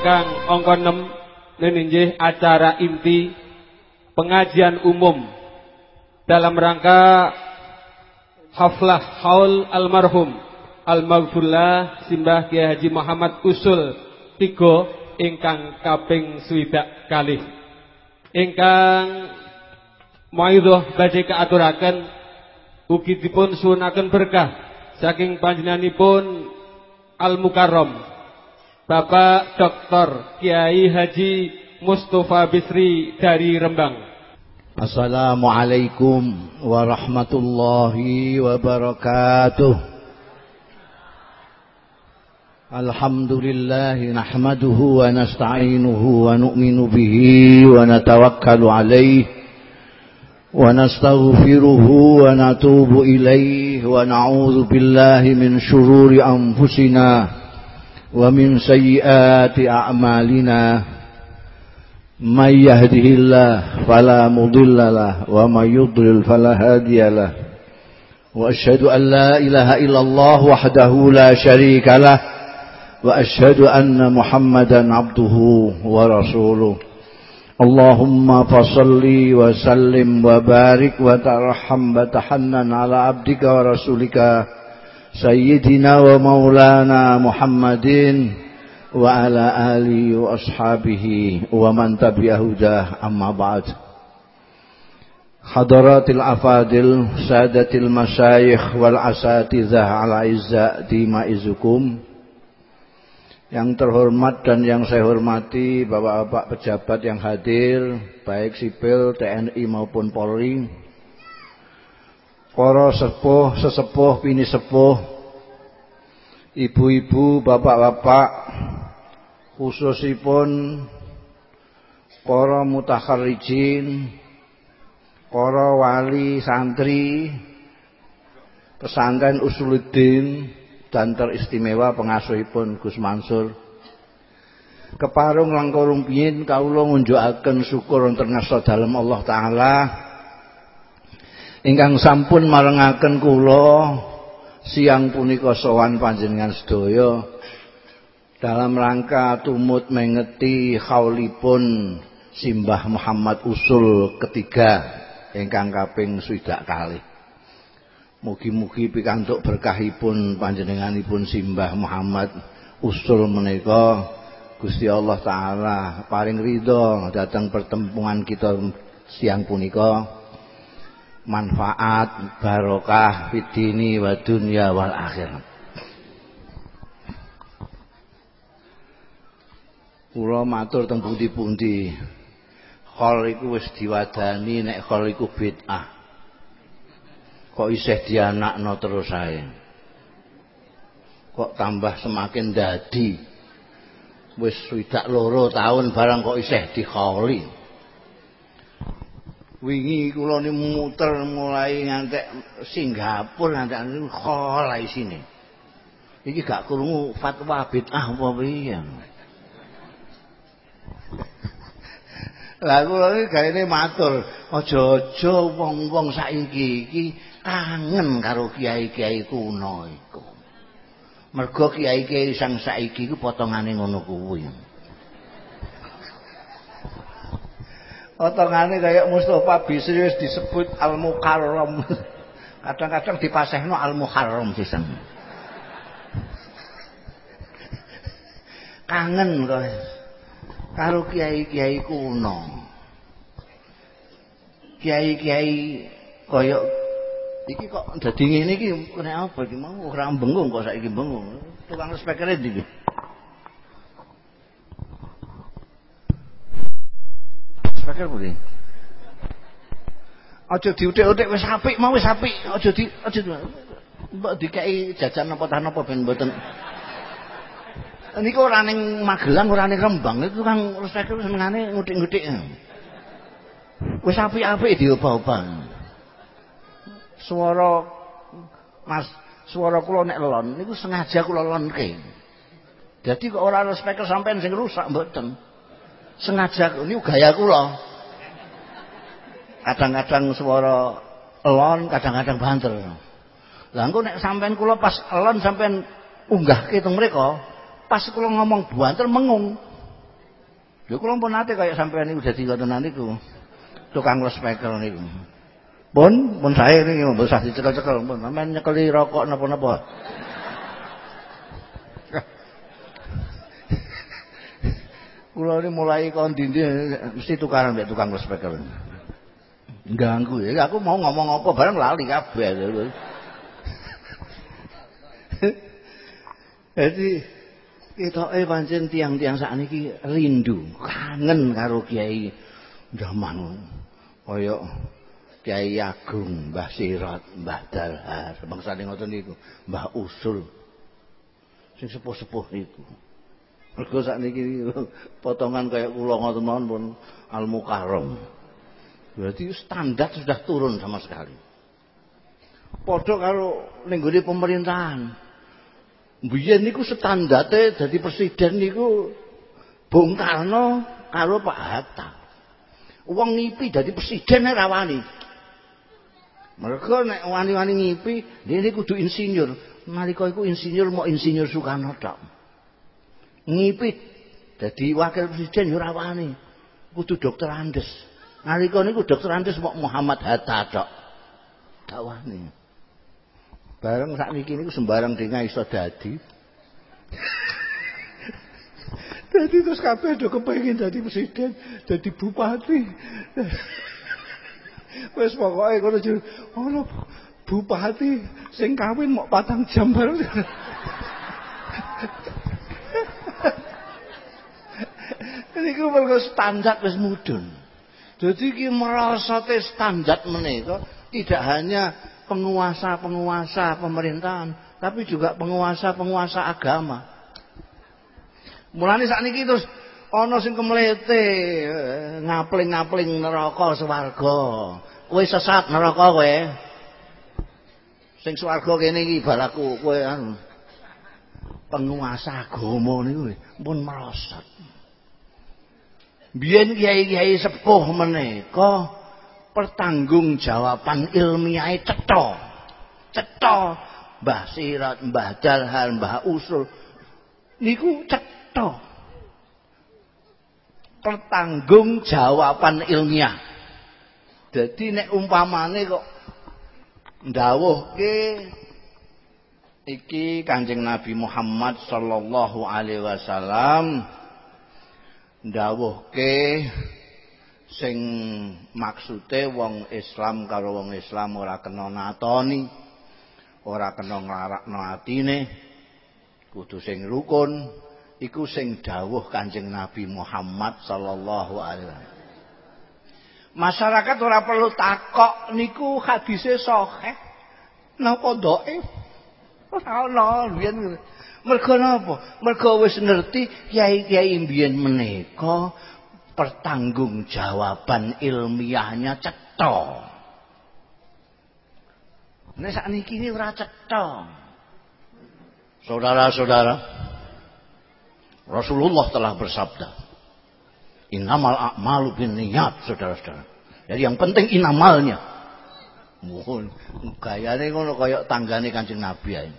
ingkang angka 6 ninggih acara inti pengajian umum dalam rangka haflah haul almarhum almaghfurlah simbah Kiai Haji Muhammad Usul tiga ingkang kaping swidak kalih. Ingkang maidhah badhe kaaturaken ugi dipun suwunaken berkah saking panjenenganipun Al Mukarram Bapak Dr. Kiai Haji Mustafa Bisri dari Rembang. Assalamualaikum warahmatullahi wabarakatuh. Alhamdulillah nahmaduhu wa nasta'inuhu wa nu'minu bihi wa natawakkalu alayhi wa nastaghfiruhu wa natubu ilayhi wa na'udzu billahi min shururi anfusina ومن سيئات أعمالنا من يهده الله فلا مضل له ومن يضلل فلا هادي له وأشهد أن لا إله إلا الله وحده لا شريك له وأشهد أن محمدا عبده ورسوله اللهم فصل وسلم وبارك وترحم وتحنن على عبدك ورسولك سيدنا ومولانا محمد وعلى آله وأصحابه ومن تبع هداه أما بعد حضرات الأفاضل سادة المشايخ والأساتذة على عزة ديمائزكم Yang terhormat dan yang saya hormati Bapak-bapak pejabat yang hadir Baik sipil, TNI maupun Polri para sepuh, sesepuh, pini sepuh, ibu-ibu, bapak-bapak, khususipun para mutakharijin, para wali santri, pesantren Usuluddin dan teristimewa pengasuhipun Gus Mansur. Keparung langkung rumiyin kawula ngunjukaken syukur wonten dalam Allah taala ingkang sampun marengaken kula siang punika sowan panjenengan sedaya dalam rangka tumut mengeti khaulipun Simbah Muhammad Usul ketiga ingkang kaping swidak kalih. Mugi-mugi pikantuk berkahipun panjenenganipun Simbah Muhammad Usul menika. Gusti Allah taala paring ridho datang pertemuan kita siang punika manfaat barokah fitini wa dunya wal akhirat kula matur teng pundi-pundi. Khol iku wis diwadani nek khol iku bid'ah. Kok isih dianakno terus ae? Kok tambah semakin dadi? Wis swidak loro tahun barang kok isih dikholi wingi kula ni muter mulai ngantek Singapura ngantek kholai sini iki gak krungu fatwa bid'ah apa piye Lah kula iki gaene matur, aja-aja wong-wong saiki iki kangen karo kiai-kiai kuno iku. Mergo kiai-kiai sang saiki iku potongane ngono kuwi. Otongane kayak Mustafa Bisri wis disebut Al Mukarram. Kadang-kadang dipasehno Al Muharram sisan. Kangen kok karo kiai-kiai kuno. Kiai-kiai kaya iki kok dadi ngene iki nek apa iki mau ora bengung kok saiki bengung. Tukang spekere iki. Fakir budi. Aja diutik-utik wis apik mau wis apik. Aja di aja mbok dikai jajan apa tah napa ben mboten. Niku ora ning Magelang ora ning Rembang itu kan respek senengane ngutik-ngutik. Wis apik-apik diobah-obah. Suara Mas suara kula nek lon niku sengaja kula lonke. Jadi kok ora speaker sampean sing rusak mboten. Sengaja ini gaya kula kadang-kadang suara elon kadang-kadang banter lah engko nek sampean kula pas elon sampean unggah ke teng mriko pas kula ngomong buanter mengung. Lho kula pun nate kaya sampean niku dadi ngoten niku. Tukang speaker niku. Pun, pun saya ini mau besar dicekel-cekel, pun sampean nyekeli rokok napa-napa. Kula ini mulai kondi mesti tukaran mbek tukang speaker. Ganggu ya, aku mau ngomong apa bareng lali kabeh. Jadi eh pancen tiang-tiang ini rindu, kangen karo Kiai Daman. Kaya Kiai Agung, Mbah Sirat, Mbah Dalhar, bangsane ngoten niku, Mbah Usul. Sing sepuh-sepuh niku. Mergo sakniki potongan kayak kula ngoten mawon pun al mukarram. Berarti standar sudah turun sama sekali. Padha karo ning pemerintahan. Biyen niku standarte dadi presiden niku Bung Karno karo Pak Hatta. Wong ngipi dadi presiden ora wani. Mereka nek wani-wani ngipi, dia kudu insinyur. Nalika iku insinyur mau insinyur Soekarno tok. Ngipit. Dadi wakil presiden yo ora wani. Kudu dokter Andes. Nalika niku dokter Andes mok Muhammad Hatta tok. Gak wani. Bareng sakniki niku sembarang denga iso dadi. Dadi terus kabeh do kepengin dadi presiden dadi bupati. Wis pokoke ngono ono bupati sing kawin mok patang jam bareng niku mergo standar wis mudun. Jadi iki merasate standar menika tidak hanya penguasa-penguasa pemerintahan, tapi juga penguasa-penguasa agama. Mulane sakniki terus ana sing kemlete ngapling-ngapling neraka swarga. Kowe sesat neraka kowe. Sing swarga kene iki balaku kowe anu. Penguasa agama niku pun merosot. Biyen kiai-kiai sepuh menika pertanggungjawaban ilmiah cetha. Cetha Mbah Sirat, Mbah Dalhal, Mbah Usul niku cetha. Pertanggungjawaban ilmiah. Jadi nek umpamane kok ndawuhke iki Kanjeng Nabi Muhammad sallallahu alaihi wasallam ndawuhke sing maksude wong Islam karo wong Islam ora kena natoni ora kena nglarakno atine. Kudu sing rukun iku sing dawuh Kanjeng Nabi Muhammad sallallahu alaihi wasallam. Masyarakat ora perlu takok niku hadise sahih. Napa dhaif ora ana Mergo napa? Mergo wis ngerti kiai-kiai mbiyen menika pertanggungjawaban ilmiahnya cetha. Sakniki ini ora cetha. Saudara-saudara, Rasulullah telah bersabda, "Innamal a'malu binniyat," saudara-saudara. Jadi yang penting inamalnya. Mohon gayane ngono kaya tanggane Kanjeng Nabi ae.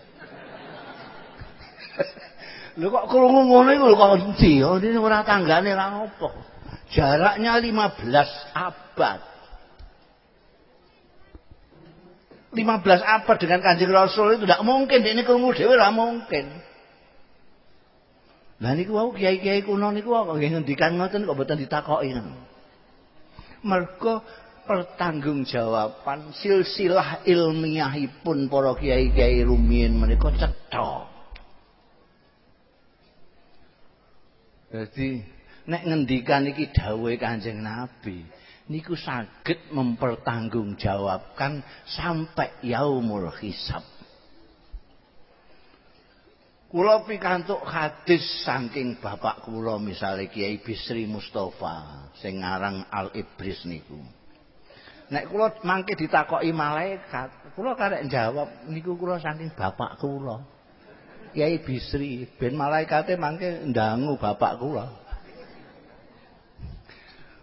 Lho kok krungu ngono iku kok endi? Oh, ini ora tanggane ora apa. Jaraknya 15 abad. 15 abad dengan Kanjeng Rasul itu tidak mungkin ini krungu dhewe ora mungkin. Lah niku wau kiai-kiai kuno niku kok ngendikan ngoten kok mboten ditakoki. Mergo pertanggungjawaban silsilah ilmiahipun para kiai-kiai rumiyin menika cetha. Jadi nek ngendikan iki dawuhe Kanjeng Nabi, niku saged mempertanggungjawabkan sampai yaumul hisab. Kula pikantuk hadis saking bapak kula misale Kiai Bisri Mustafa sing aran Al Ibris niku. Nek kula mangke ditakoki malaikat, kula karek jawab niku kula saking bapak kula. Kiai Bisri ben malaikate mangke ndangu bapak kula.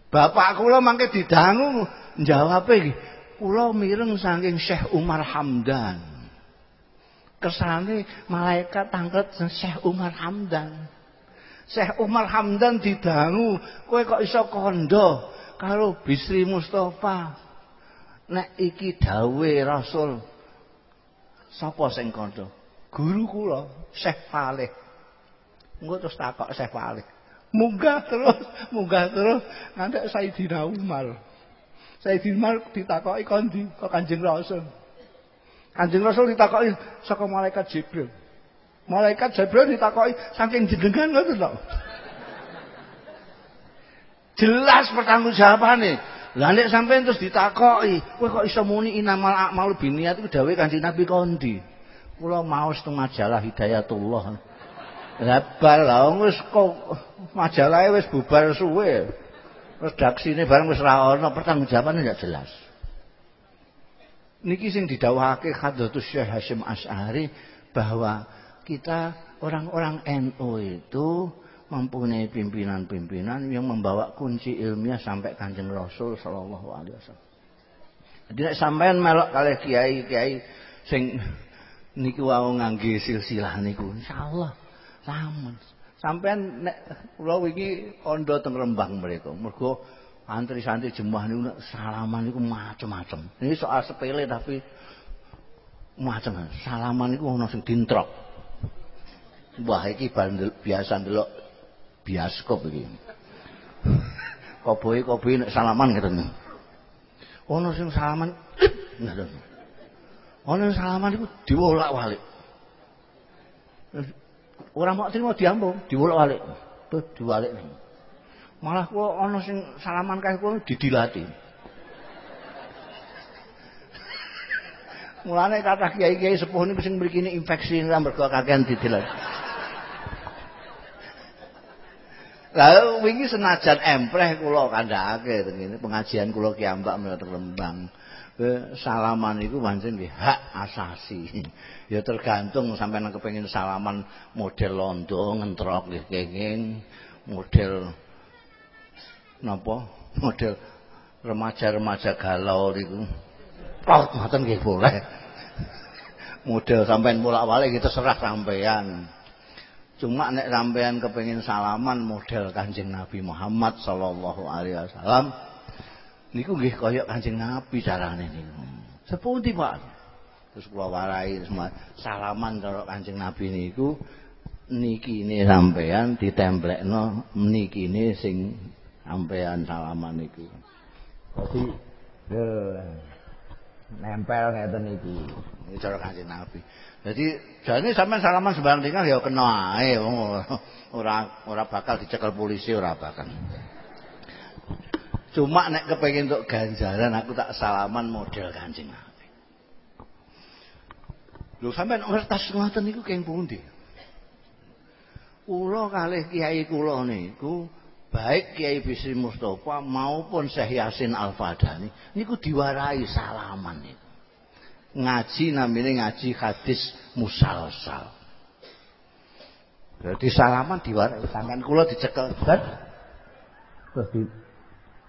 Bapak kula mangke didangu jawabe. Kula mireng saking Syekh Umar Hamdan. Kesane malaikat tangket Syekh Umar Hamdan. Syekh Umar Hamdan didangu, kowe kok iso kondo karo Bisri Mustafa. Nek iki dawe Rasul. Sapa sing kondo? Guru kula, Syekh Faleh. Engko terus takok Syekh Faleh. Munggah terus, munggah terus ngantek Sayyidina Umar. Sayyidina Umar ditakoki kondi kok Kanjeng Rasul. Kanjeng Rasul ditakoki saka malaikat Jibril. Malaikat Jibril ditakoki saking jenengan ngoten lho. Jelas pertanggungjawabane. Lah nek sampean terus ditakoki, kowe kok iso muni inamal a'malu binniat iku dawuhe Kanjeng Nabi kondi. Kula maos teng majalah Hidayatullah. Lah bal wis kok majalahe wis bubar suwe. Redaksine bareng wis ra ono, pertanggungjawabane ndak jelas. niki sing didhawuhake Hadratus Syekh Hasyim Asy'ari bahwa kita orang-orang NU itu mempunyai pimpinan-pimpinan yang membawa kunci ilmiah sampai Kanjeng Rasul sallallahu alaihi wasallam. Jadi sampean melok kalih kiai-kiai sing niku wau ngangge silsilah niku insyaallah lamun sampean nek kula wingi kandha teng Rembang mriku mergo antri santri jemaah niku salaman niku macem-macem. Ini soal sepele tapi macem. Salaman niku ana sing dintrok. Wah iki bandel biasa ndelok bioskop iki. Koboe-koboe nek salaman ngeten. Ana sing salaman ngeten. Ana salaman iku diwolak-walik. Ora mau trimo diambung, diwolak-walik. Tuh diwalik nih. malah kula ana sing salaman kae kula didilati mulane kathah kiai-kiai sepuh niku sing mriki infeksi ora mergo kakean didilat Lah wingi senajan empreh kula kandhake teng pengajian kula kiambak menawa Rembang. Salaman iku pancen nggih hak asasi. Ya tergantung sampeyan kepengin salaman model londo ngentrok nggih kenging, model napa model remaja-remaja galau niku. Paut ngoten nggih boleh. model sampean bolak-balik kita serah sampean. Cuma nek sampean kepengin salaman model Kanjeng Nabi Muhammad sallallahu alaihi wasallam niku nggih kaya Kanjeng Nabi carane niku. Sepundi Pak? Terus kula warai salaman karo Kanjeng Nabi niku niki ini sampean ditemplekno niki ini sing sampean salaman iku. Dadi nempel ngeten iki. Iki cara Kanjeng Nabi. Jadi jane sampean salaman sembarang tinggal ya kena ae wong ora ora bakal dicekel polisi ora bakal. Cuma nek kepengin untuk ganjaran aku tak salaman model Kanjeng Nabi. Lho sampean ngertos ngoten niku keng pundi? Kula kalih kiai kula niku baik Kiai Bisri Mustafa maupun Syekh Yasin Al-Fadani niku diwarai salaman niku. Ngaji namanya ngaji hadis musalsal. Jadi salaman diwarai tangan kula dicekel terus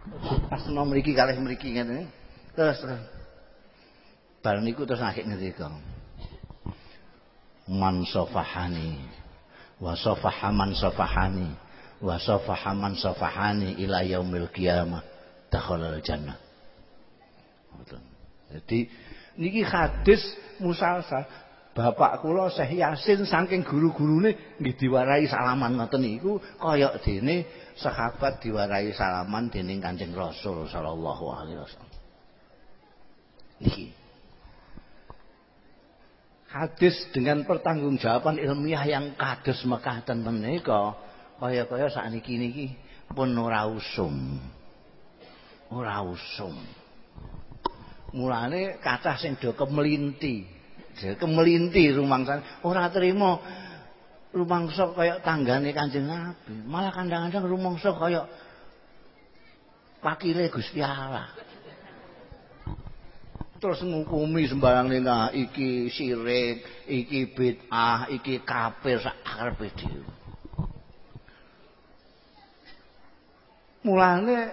di pas nom mriki kalih mriki ngene. Terus terus. Bar niku terus akhir ngendika man safahani wa safaha man safahani wa safaha man safahani ila yaumil qiyamah jannah. Jadi niki hadis musalsal Bapak kula Syekh Yasin saking guru-gurune nggih diwarai salaman ngoten niku kaya dene sahabat diwarai salaman dening Kanjeng Rasul sallallahu alaihi wasallam. Niki. Hadis dengan pertanggungjawaban ilmiah yang kados mekaten menika kaya-kaya sakniki niki pun ora usum. Ora usum. Mulane kathah sing do kemelinti. Kemelinti rumangsa ora trima rumangsa kaya tanggane Kanjeng Nabi. Malah kandang-kandang rumangsa kaya pakile Gusti Allah. Terus ngukumi sembarang ning iki syirik, iki bid'ah, iki kafir sak arepe dhewe. mulane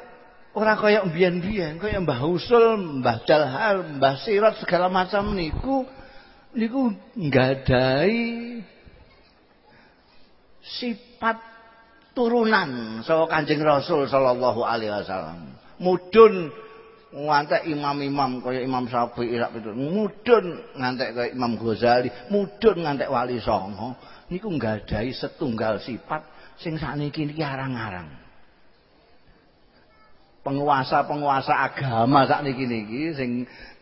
ora kaya mbiyen-mbiyen kaya Mbah Usul, Mbah Dalhal, Mbah Sirat segala macam niku niku nggadai sifat turunan saka Kanjeng Rasul sallallahu alaihi wasallam. Mudun ngantek imam-imam kaya Imam Syafi'i rak itu. Mudun ngantek kaya Imam Ghazali, mudun ngantek Wali Songo. Niku nggadai setunggal sifat sing sakniki iki arang-arang. Penguasa-penguasa agama sakniki niki sing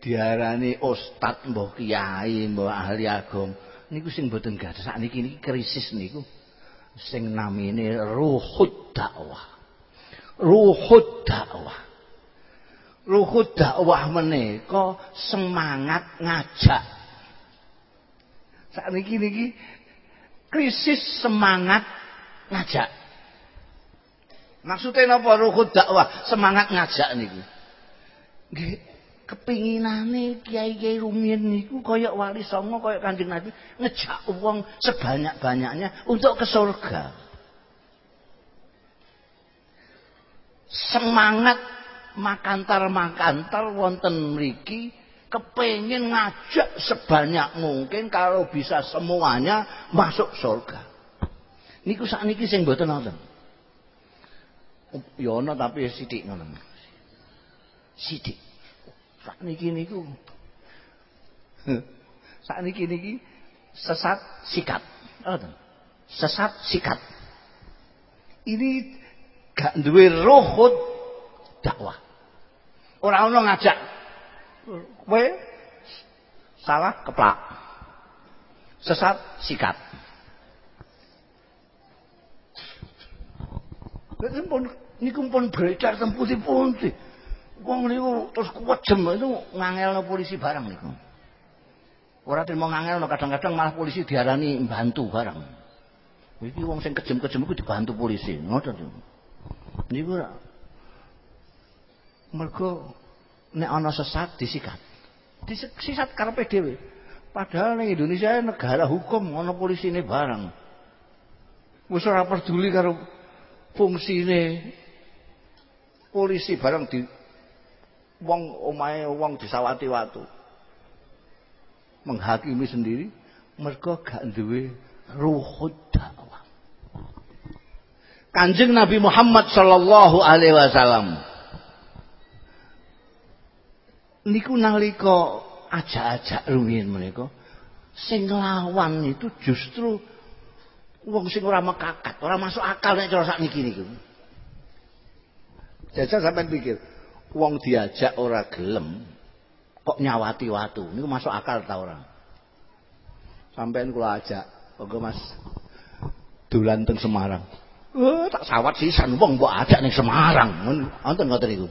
diarani ustad mbah kiai, mbah ahli agama niku sing mboten gadah sakniki niki krisis niku sing namine ruhud dakwah. Ruhud dakwah. Ruhud dakwah menika semangat ngajak. Sakniki niki krisis semangat ngajak. Maksudnya napa ruhud dakwah? Semangat ngajak niku. Nggih, kepinginane kiai-kiai rumiyin niku kaya wali songo kaya Kanjeng Nabi ngejak wong sebanyak-banyaknya untuk ke surga. Semangat makantar-makantar wonten mriki kepengin ngajak sebanyak mungkin kalau bisa semuanya masuk surga. Niku sakniki sing mboten wonten. Ya ana tapi sithik ngono. Sithik. Sakniki niku. Sakniki niki sesat sikat. Sesat sikat. Ini gak duwe rohut dakwah. Ora ono ngajak. Kowe salah keplak. Sesat sikat. Niku pun beredar temputi-puti. Wong niku terus kuwejem itu ngangelno polisi barang niku. Ora trimo ngangelno kadang-kadang malah polisi diarani mbantu barang. Iki wong sing kejem-kejem iku dibantu polisi, ngoten niku. Niku mergo nek ana sesat disikat. Disikat karepe dhewe. Padahal ning Indonesia negara hukum ana polisine barang. Wis ora peduli karo fungsine polisi barang di wong omahe wong disawati watu. Menghakimi sendiri mergo gak duwe ruhud dakwah. Kanjeng Nabi Muhammad sallallahu alaihi wasallam niku nalika ajak-ajak rumiyin menika sing lawan itu justru wong sing ora mekakat, ora masuk akal nek cara sakniki niku. Jajal sampean pikir, wong diajak ora gelem kok nyawati watu? Niku masuk akal ta ora? Sampean kula ajak monggo Mas. Dolan teng Semarang. Oh, tak sawat sisan wong mbok ajak ning Semarang. Wonten ngoten niku?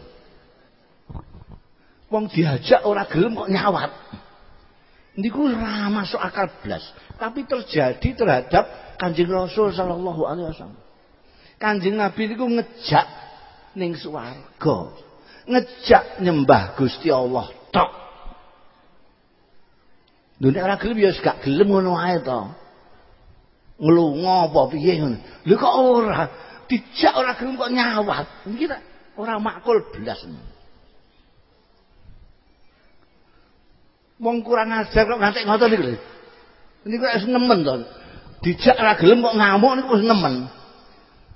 Wong diajak ora gelem kok nyawat. Niku ora masuk akal blas. Tapi terjadi terhadap Kanjeng Rasul sallallahu alaihi wasallam. Kanjeng Nabi niku ngejak ning swarga ngejak nyembah Gusti Allah tok. Dunia ora gelem ya gak gelem ngono ae to. Nglunga apa piye ngono. Lho kok ora dijak ora gelem kok nyawat. Iki ora makul belas. Wong kurang ajar kok ngantek ngoten niku lho. Niku wis nemen to. Dijak ora gelem kok ngamuk niku wis nemen.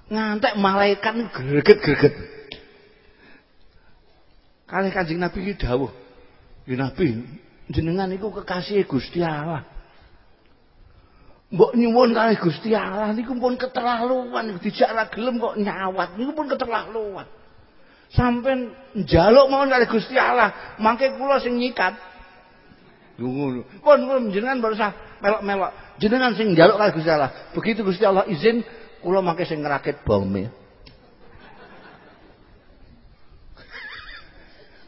Ngantek malaikat greget-greget. Kali Kanjeng Nabi iki dawuh. Nabi, jenengan iku kekasih Gusti Allah. Mbok nyuwun kali Gusti Allah niku pun keterlaluan dijak ra gelem kok nyawat niku pun keterlaluan. Sampai njaluk mawon kali Gusti Allah, mangke kula sing nyikat. Ngono. Pun pun jenengan berusaha melok-melok. Jenengan sing njaluk kali Gusti Allah. Begitu Gusti Allah izin kula mangke sing ngerakit bome.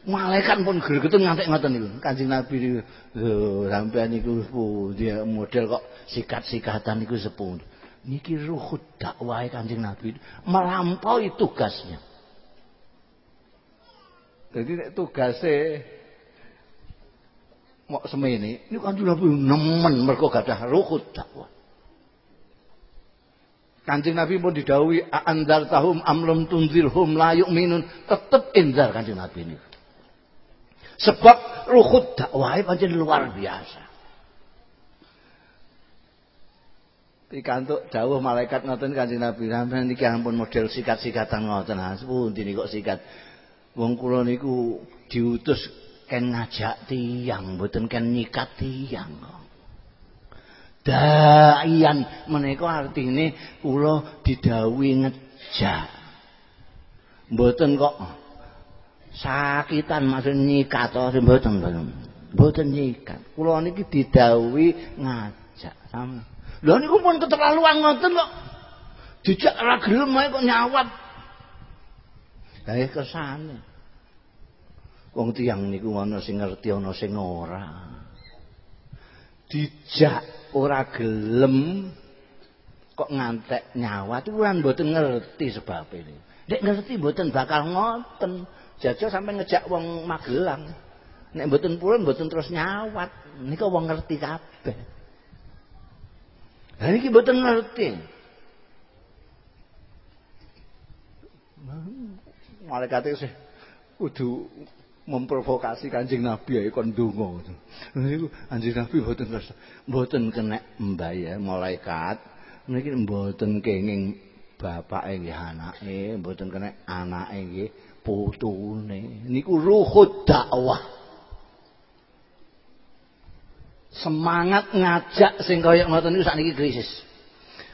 malaikat pun gregetun ngantek ngoten niku. Kanjeng Nabi niku lho sampean niku dia model kok sikat-sikatan niku sepun. Niki ruhut dakwah Kanjeng Nabi melampaui tugasnya. Jadi nek tugase mau semene niku Kanjeng Nabi nemen mergo gadah ruhut dakwah. Kanjeng Nabi pun didhawuhi andar tahum amlum tunzirhum la yu'minun tetep indar Kanjeng Nabi niku. Sebab ruhut dakwah pancen luar biasa. pikantuk dawuh malaikat ngoten Kanjeng Nabi sampeyan niki ampun model sikat-sikatan ngoten. Ah, pundi kok sikat. Wong kula niku diutus ken ngajak tiyang, mboten ken nyikat tiyang. Daian menika artine kula didhawuhi ngejak. Mboten kok sakitan maksud nyikat to mboten mboten. Mboten nyikat. Kula niki didhawuhi ngajak. Lha niku pun keterlaluan ngoten kok. Dijak ra gelem kok nyawat. Lah kesane. Wong tiyang niku ana sing ngerti ana sing ora. Dijak ora gelem kok ngantek nyawat kuwi mboten ngerti sebab ini. Nek ngerti mboten bakal ngoten. Jajal sampai ngejak wong Magelang. Nek mboten purun mboten terus nyawat. Nika wong ngerti kabeh. Lah niki mboten ngerti. Malaikat sih kudu memprovokasi Kanjeng Nabi ya kon ndonga. Niku Kanjeng Nabi mboten mboten kena mbaya malaikat. Niki mboten kenging bapake nggih anake, mboten kena anake nggih putune niku ruhut dakwah semangat ngajak sing kaya ngoten niku sakniki krisis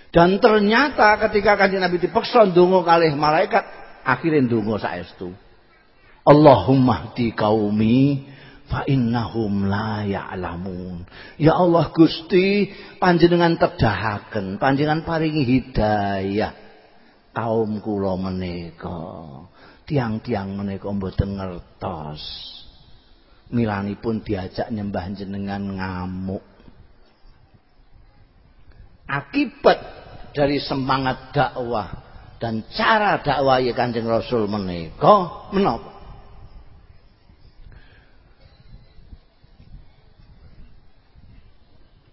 dan ternyata ketika kanjeng Nabi dipeksa ndonga kalih malaikat akhirnya ndonga saestu Allahumma di kaumi fa innahum la ya'lamun. Ya Allah Gusti panjenengan tedahaken panjenengan paringi hidayah kaum kula menika. Tiang-tiang menika mboten ngertos. Milanipun diajak nyembah jenengan ngamuk. Akibat dari semangat dakwah dan cara dakwah ya Kanjeng Rasul menika menapa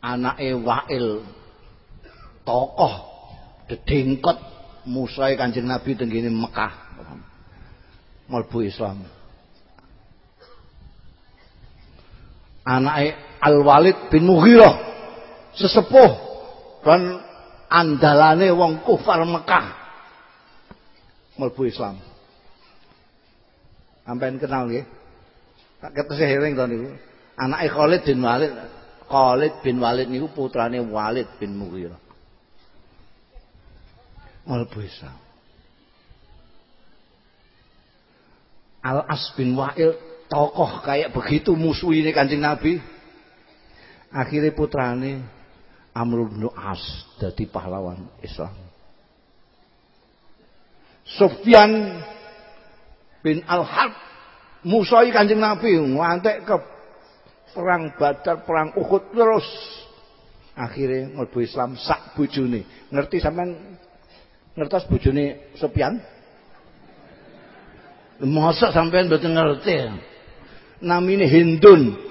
anake Wail tokoh dedengkot musai Kanjeng Nabi tenggene Mekah mlebu Islam. Anake Al-Walid bin Mughirah sesepuh dan andalane wong kufar Mekah mlebu Islam. Sampeyan kenal nggih? Tak ketese eling to niku. Anake Khalid bin Walid. Khalid bin Walid niku putrane Walid bin Mughirah. Mlebu Islam. Al-As bin Wa'il tokoh kayak begitu musuh ini kancing Nabi. Akhirnya putrane Amr bin As jadi pahlawan Islam. Sufyan bin Al-Harb musuhi kancing Nabi ngantek ke perang Badar, perang Uhud terus akhirnya mlebu Islam sak bojone. Ngerti sampean ngertos bojone Sufyan? Masa sampean mboten ngerti. Namine Hindun.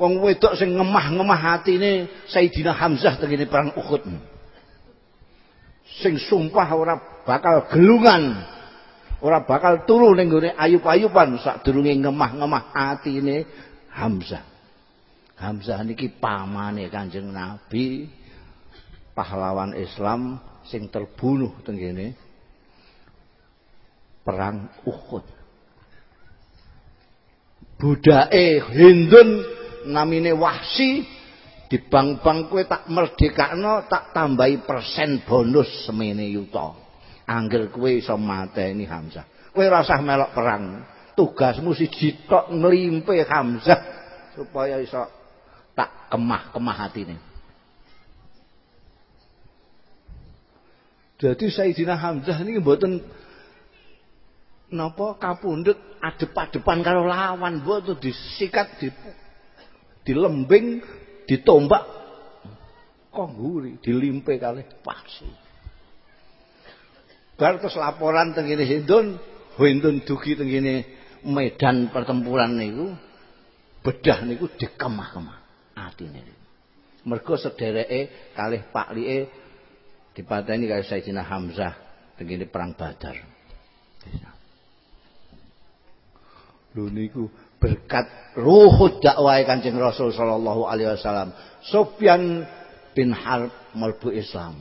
Wong wedok sing ngemah-ngemah hatine Sayyidina Hamzah tengene perang Uhud. Sing sumpah ora bakal gelungan. Ora bakal turu ning gone ayub-ayuban sadurunge ngemah-ngemah atine Hamzah. Hamzah niki pamane Kanjeng Nabi pahlawan Islam sing terbunuh tengene perang Uhud. budake Hindun namine Wahsi di bang-bang kowe tak merdekakno tak tambahi persen bonus semene yuta. Angger kowe iso mateni Hamzah. Kowe ora usah melok perang. Tugasmu siji tok nglimpe Hamzah supaya iso tak kemah-kemah hatine. Jadi Sayyidina Hamzah ini mboten napa kapundhut adep-adepan karo lawan mboten disikat di dilembing ditombak kok nguri dilimpe kalih pasti bar terus laporan teng kene Hindun Hindun dugi teng kene medan pertempuran niku bedah niku dikemah-kemah atine mergo sedereke kalih paklike dipateni kali Sayyidina Hamzah teng perang Badar Lho niku berkat ruhut dakwah Kanjeng Rasul sallallahu alaihi wasallam. Sufyan bin Harb mlebu Islam.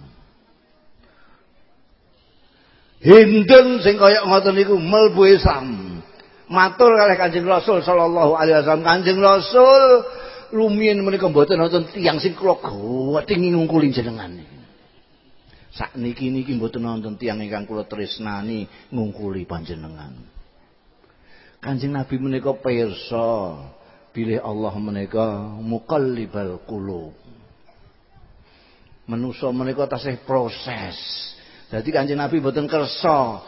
Hindun sing kaya ngoten niku mlebu Islam. Matur kalih Kanjeng Rasul sallallahu alaihi wasallam. Kanjeng Rasul rumiyin menika mboten wonten tiyang sing kula gawedhi ngungkuli jenengan. Sakniki niki mboten wonten tiyang ingkang kula tresnani ngungkuli panjenengan. Kanjeng Nabi menika pirsa bilih Allah menika muqallibal qulub. Manusa menika tasih proses. Jadi Kanjeng Nabi mboten kersa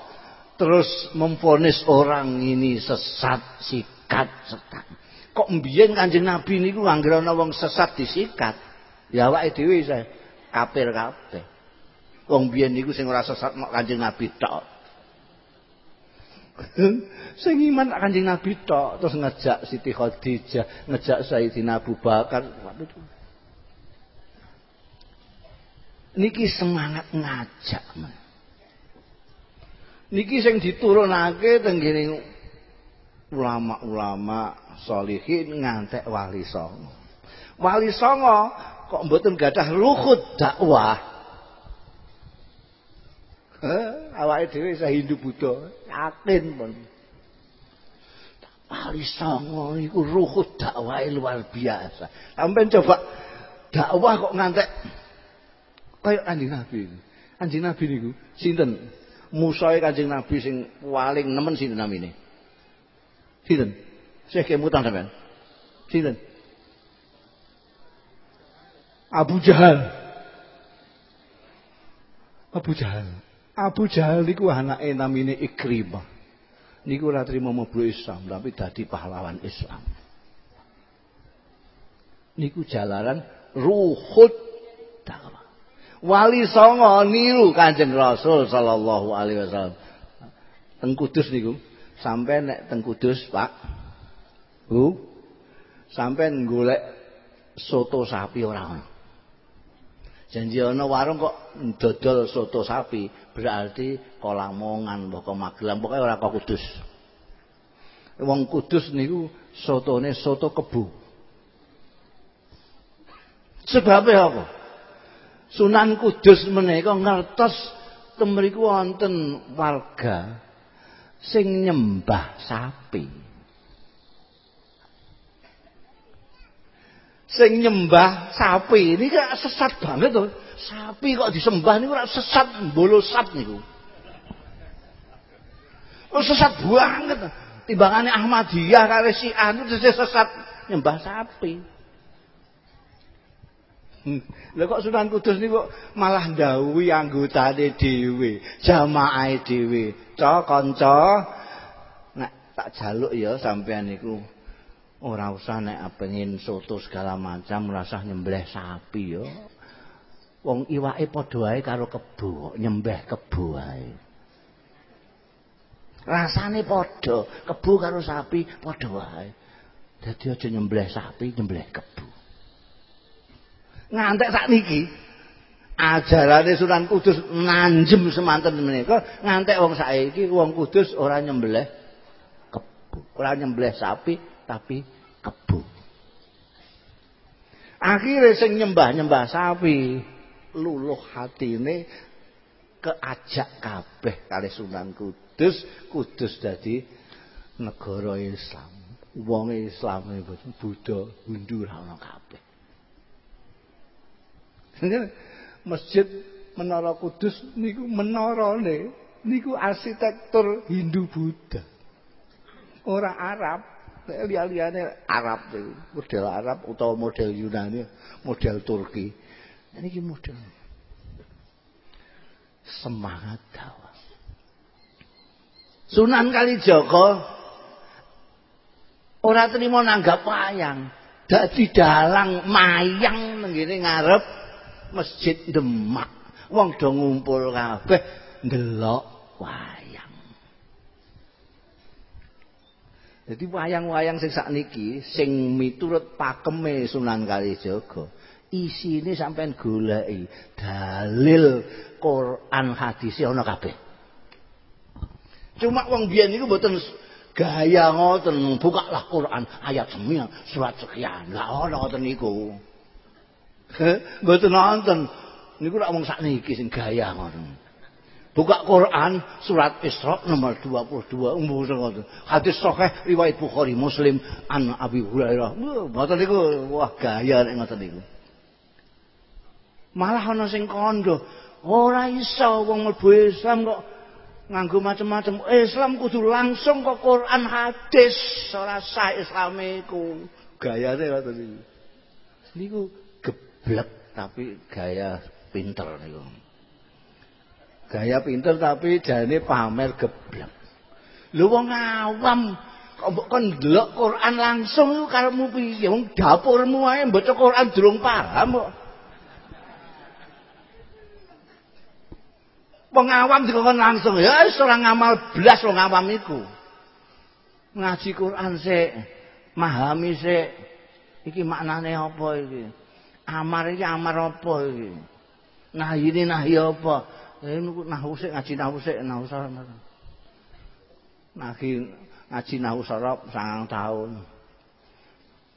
terus memfonis orang ini sesat, sikat, sekat. Kok mbiyen Kanjeng Nabi niku anggere ana wong sesat disikat. Ya awake dhewe saya kafir kabeh. Wong biyen niku sing ora sesat mok Kanjeng Nabi tok. sing iman Kanjeng Nabi tok terus ngejak Siti Khadijah, ngejak Sayyidina Abu Bakar. Niki semangat ngajak, man. Niki sing diturunake teng ulama-ulama solihin ngantek wali songo. Wali songo kok mboten gadah luhut dakwah. Eh, awake dhewe isa Hindu Buddha, yakin pun. Wali songo iku ruhut dakwah luar biasa. Sampai coba dakwah kok ngantek kaya Kanjeng Nabi. Kanjeng Nabi niku sinten? musahe Kanjeng Nabi sing paling nemen sinten namine? Sinten? Syekh kemutan sampean. Sinten? Abu Jahal. Abu Jahal. Abu Jahal niku anake namine Ikrimah. Niku ora trimo mlebu Islam tapi dadi pahlawan Islam. Niku jalaran ruhut dakwah. Wali songo niru Kanjeng Rasul sallallahu alaihi wasallam. Teng Kudus niku, sampai nek teng Kudus, Pak. Bu. Sampai golek soto sapi ora ono. Janji ana warung kok dodol soto sapi, berarti Kolamongan, mboko Magelang, pokoke ora kok Kudus. Wong Kudus niku sotone soto kebu. Sebabnya apa? Sunan Kudus menika ngertos temriku wonten warga sing nyembah sapi. Sing nyembah sapi ini kan sesat banget tuh. Sapi kok disembah niku ora sesat bolosat niku. Oh sesat banget. Timbangane Ahmadiyah Syiah itu sesat nyembah sapi. Hmm. Lha kok Sunan Kudus niku malah ndhawuhi anggotane dhewe, jamaahe dhewe. Ca kanca nek tak jaluk ya sampean niku ora usah pengin soto segala macam rasah nyembelih sapi ya. Wong iwake padha karo kebo, nyembeh kebo wae. Rasane padha, kebo karo sapi padha. Dadi aja nyembelih sapi, nyembelih kebo. Ngantek sak niki ajarane Sunan Kudus nanjem semanten menika ngantek wong saiki wong Kudus ora nyembelih kebu ora nyembelih sapi tapi kebu akhirnya sing nyembah-nyembah sapi luluh hatine keajak kabeh kali Sunan Kudus Kudus dadi negara Islam. Wong Islam Buddha Hindu ora ana kabeh Masjid Menara Kudus niku menarane niku arsitektur Hindu Buddha. Ora Arab. Liya-liyane Arab niku, model Arab utawa model Yunani, model Turki. Niki model semangat dakwah. Sunan Kalijaga ora terima nanggap wayang. Dadi dalang mayang ngene ngarep masjid Demak. Wong do ngumpul kabeh ndelok wayang. Jadi wayang-wayang sing sakniki sing miturut pakeme Sunan Kalijaga, isine sampean goleki dalil Quran hadis ana kabeh. Cuma wong biyen niku mboten gaya ngoten, bukalah Quran ayat sekian, surat sekian. Lah ana ngoten niku. Mboten nonton. Niku rak wong sakniki sing gaya ngoten. Buka Quran surat Isra nomor 22 umur ngoten. Hadis sahih riwayat Bukhari Muslim an Abi Hurairah. Ngoten niku wah gaya nek ngoten niku. Malah ana sing kandha, ora iso wong mlebu Islam kok nganggo macam-macam. Islam kudu langsung kok Quran hadis, ora sah Islame iku. Gayane ngoten niku. Niku geblek tapi gaya pinter niku. Gaya pinter tapi jane pamer geblek. Lho wong awam kok mbok kon ndelok Quran langsung iku karepmu piye? Wong dapurmu ae maca Quran durung paham kok. Wong awam dikon langsung ya wis ora ngamal blas wong awam iku. Ngaji Quran sik, mahami sik. Iki maknane apa iki? Amar iki amar apa iki? Nah ini nahi apa? Eh niku nahu sik ngaji nahu sik nahu sarap. Ngaji ngaji nahu sarap sangang tahun.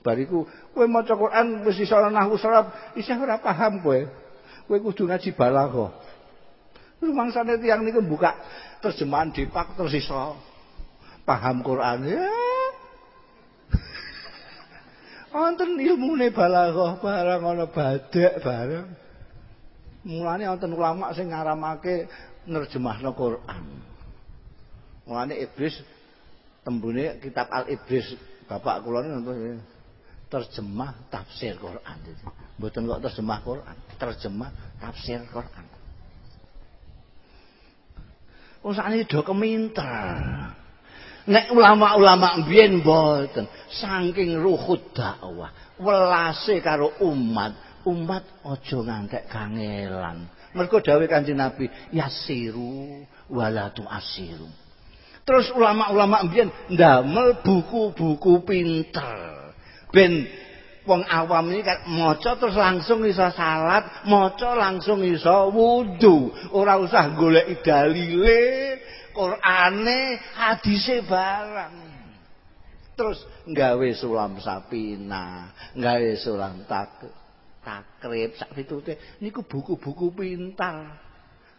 Bariku kowe maca Quran wis iso nahu sarap, isih ora paham kowe. Kowe kudu ngaji balaghah. Rumangsane tiyang niku buka terjemahan Depak terus iso paham Quran. Ya, wonten ilmune balaghah barang ana badek barang. Mulane wonten ulama sing ngaramake nerjemahno Quran. Mulane Iblis tembune kitab Al-Iblis bapak kula niku terjemah tafsir Quran. Mboten kok terjemah Quran, terjemah tafsir Quran. Wong sakniki do keminter. Nek ulama-ulama mbiyen mboten saking ruhut dakwah, welase karo umat, umat aja ngantek kangelan. Mergo dawuh Kanjeng Nabi, yasiru wala asiru. Terus ulama-ulama mbiyen ndamel buku-buku pinter. Ben wong awam ini kan maca terus langsung iso salat, maca langsung iso wudu. Ora usah golek dalile, Qur'ane hadise barang. Terus nggawe sulam sapina, nggawe sulam tak takrib sak pitute niku buku-buku pintar.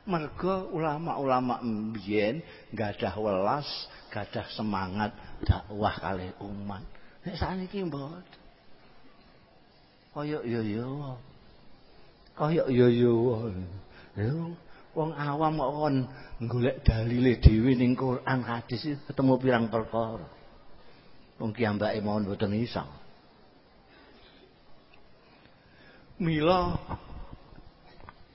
Mergo ulama-ulama mbiyen gadah welas, gadah semangat dakwah kalih umat. Nek saniki mboten. Kaya yo yo. Kaya yo yo. Wong awam kok kon golek dalile dhewe ning Quran hadis ketemu pirang perkara. Wong kiambake mawon boten iso. Mila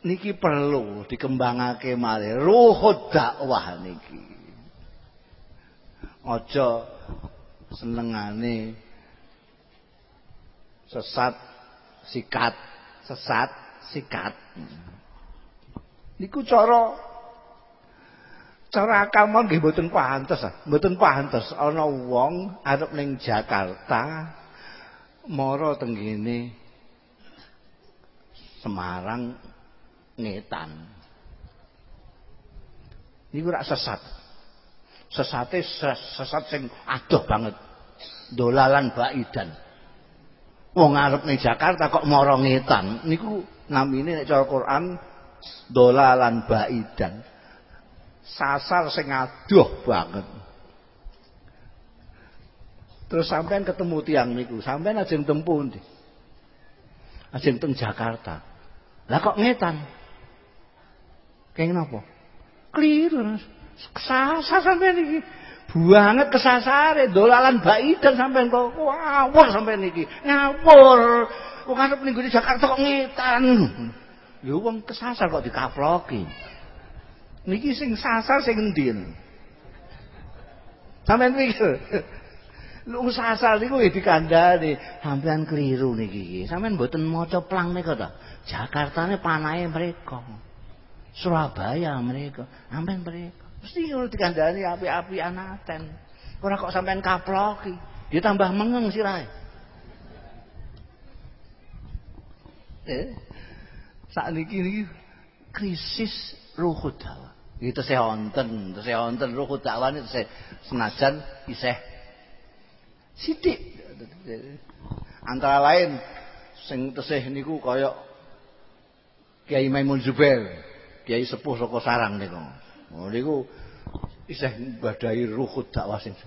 niki perlu dikembangake malih ruhut dakwah niki. Aja senengane sesat sikat, sesat sikat. Niku cara cara akal mawon nggih mboten pantes, mboten pantes ana wong arep ning Jakarta mara tenggene Semarang ngetan. Niku rak sesat. Sesate sesat sing adoh banget. Dolalan baidan. Wong arep ning Jakarta kok mara ngetan. Niku namine nek cara Quran dolalan baidan. Sasar sing adoh banget. Terus sampean ketemu tiang niku, sampean ajeng tempuh ndi? Ajeng teng Jakarta. Lah kok ngetan? Kayak napa? Keliru. Kesasar sampean iki. Banget kesasare dolalan baidan sampean kok ngawur sampean iki. Ngawur. Wong arep ning Jakarta kok ngetan. Lho wong kesasar kok dikaploki. Niki sing sasar sing endi? Sampeyan mikir. Lu sasar niku ya dikandani, sampean keliru niki. Sampeyan mboten maca plang nika to. Jakartane panahe mereka. Surabaya mereka, sampean mereka. Mesti ngono dikandani api-api anaten. Ora kok sampean kaploki. Dia tambah mengeng sirahe. Eh? Saat niki krisis dakwah. Itu saya wonten, saya wonten ruhud dakwah itu saya senajan iseh sidik. Antara lain sing tesih niku kaya Kiai Maimun Zubair, Kiai sepuh saka sarang niku. Oh niku isih badai ruhut dakwah sing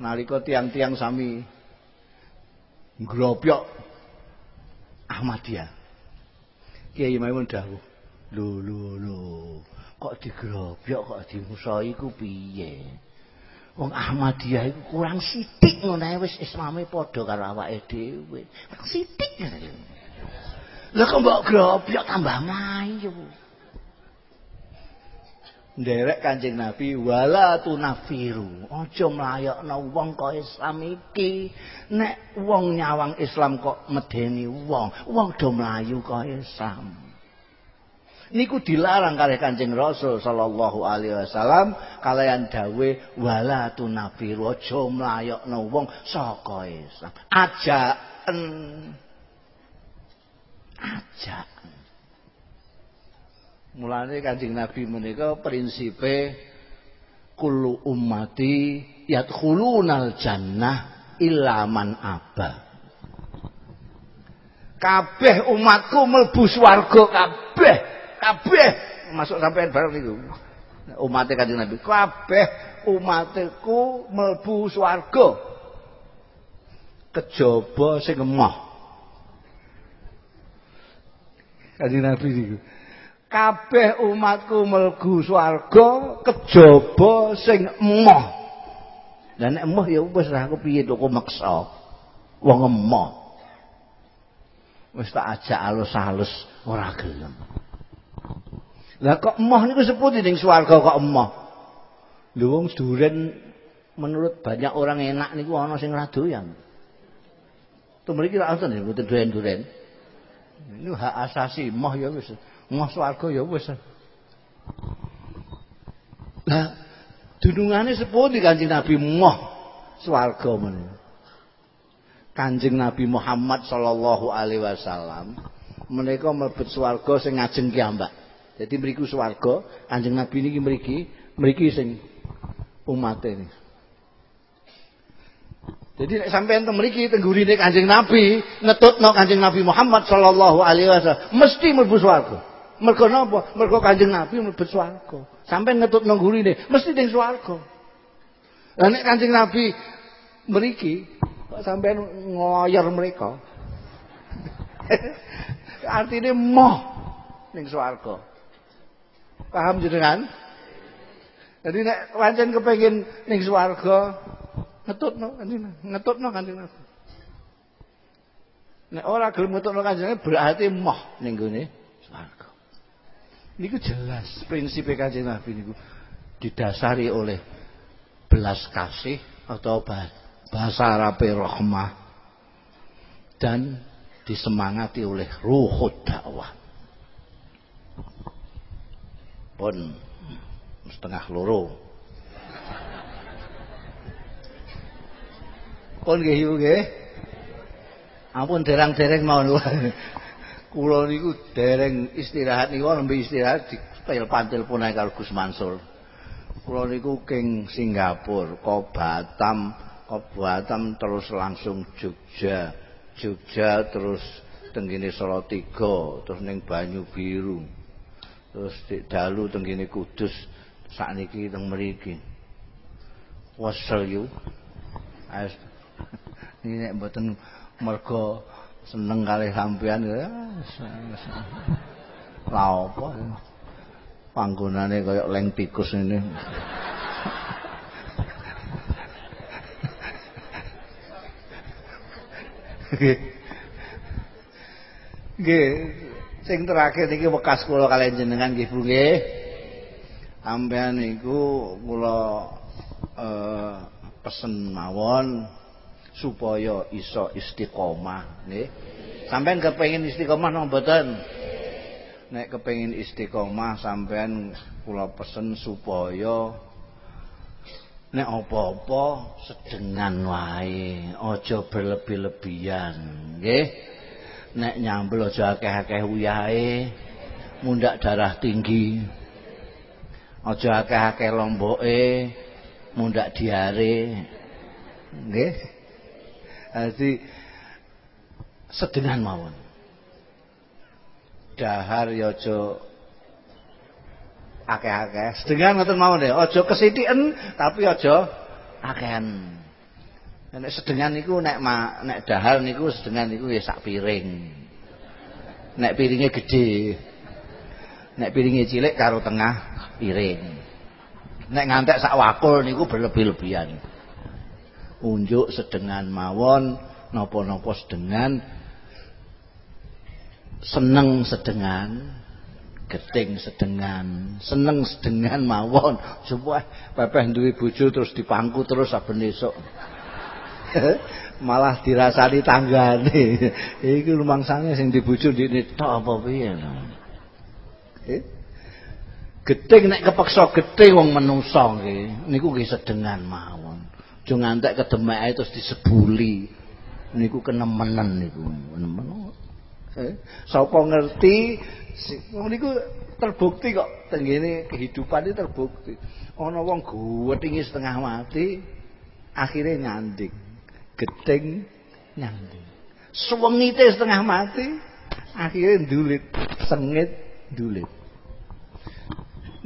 nalika tiang-tiang sami ngropyok Ahmadiyah. Kiai Maimun dawuh, "Lho lho lho, kok digrobyak kok dimusoi ku piye?" Wong Ahmadiyah iku kurang sithik ngono ae wis islame padha karo awake dhewe. Sithik. Lah kok mbok grobyak tambah mayu. Nderek Kanjeng Nabi wala tunafiru. Aja mlayakno wong kok Islam iki. Nek wong nyawang Islam kok medeni wong. Wong do mlayu kok Islam. Niku dilarang kalih Kanjeng Rasul sallallahu alaihi wasallam kalian dawe wala tunafiru. Aja mlayakno wong saka Islam. Ajaken. Ajaken Mulane Kanjeng Nabi menika prinsipe kullu ummati yadkhulunal jannah illa man aba. Kabeh umatku mlebu swarga kabeh, kabeh masuk sampean bareng niku. Umate Kanjeng Nabi, kabeh umatku mlebu swarga. Kejaba sing. Kanjeng Nabi niku. Kabeh umatku melgu swarga kejaba sing emoh. Lah nek emoh ya wis aku piye to kok meksa. Wong emoh. Wis tak ajak alus-alus ora gelem. Lah kok emoh niku sepundi ning swarga kok emoh? Lho wong duren menurut banyak orang enak niku ana sing ora doyan. Tuh ra wonten mboten doyan-doyan. Ini hak asasi emoh ya wis. Moh swarga ya wis. Lah dunungane sepundi Kanjeng Nabi moh swarga men. Kanjeng Nabi Muhammad sallallahu alaihi wasallam menika mlebet swarga sing ngajeng. Jadi mriku swarga, Kanjeng Nabi niki mriki, mriki sing umat ini. Jadi nek sampean teng mriki teng gurine Kanjeng Nabi, ngetutno Kanjeng Nabi Muhammad sallallahu alaihi wasallam, mesti mlebu swarga. Mergo napa? Mergo Kanjeng Nabi mlebet swarga. Sampai ngetut nang gurine, mesti ning swarga. Lah nek Kanjeng Nabi mriki kok sampean ngoyor mereka. Artinya moh ning swarga. Paham jenengan? Jadi nek pancen kepengin ning swarga ngetutno Kanjeng ngetutno Kanjeng Nabi. Nek ora gelem ngetutno Kanjeng berarti moh ning gone swarga. Niku jelas prinsip Kanjeng Nabi niku didasari oleh belas kasih atau bahasa Arab rahmah dan disemangati oleh ruhud dakwah. Pun setengah loro. Pun nggih nggih. Ampun derang-dereng mawon. Kula niku dereng istirahat niku nembe istirahat di pantil pun karo Gus Mansur. Kula niku king Singapura, ke Batam, ke Batam terus langsung Jogja. Jogja terus tenggine Salatiga, terus ning Banyu Biru. Terus di dalu tenggine Kudus sakniki teng mriki. Wasel yu. Ini nek mboten mergo seneng kali sampean ya. Lah apa? Panggonane kaya leng tikus ini. Nggih. Sing terakhir niki bekas kula kalian jenengan nggih Bu nggih. Sampean niku kula eh, pesen mawon supaya iso istiqomah nggih. Sampean kepengin istiqomah mboten? Nek kepengin istiqomah sampean kula pesen supaya nek apa-apa sedengan wae aja berlebih-lebihan nggih. Nek nyambel aja akeh-akeh uyahe mundak darah tinggi. Aja akeh-akeh lomboke mundak diare nggih Jadi sedengan mawon. dahar ya aja akeh-akeh. Sedengan ngoten mawon ya, aja kesithiken tapi aja akehan. Nek sedengan niku nek ma, nek dahar niku sedengan niku ya sak piring. Nek piringnya gede. Nek piringnya cilik karo tengah piring. Nek ngantek sak wakul niku berlebih-lebihan. Unjuk sedengan mawon, napa-napa sedengan. Seneng sedengan geting sedengan seneng sedengan mawon. Supaya pepeh duwe bojo terus dipangku terus saben esuk. Malah dirasani tanggane. Iki lumangsane sing dibojo ndekne tok apa piye? Eh? geting nek kepeksa geting wong menungso nggih niku nggih sedengan mawon aja ngantek kedemeke terus disebuli niku kenemenen niku nemen Eh, sapa ngerti wong niku terbukti kok tenggene kehidupan itu terbukti. Ana wong guwetingi setengah mati akhirnya nyanding. Gedeng nyanding. Suwengite setengah mati akhirnya ndulit, sengit ndulit.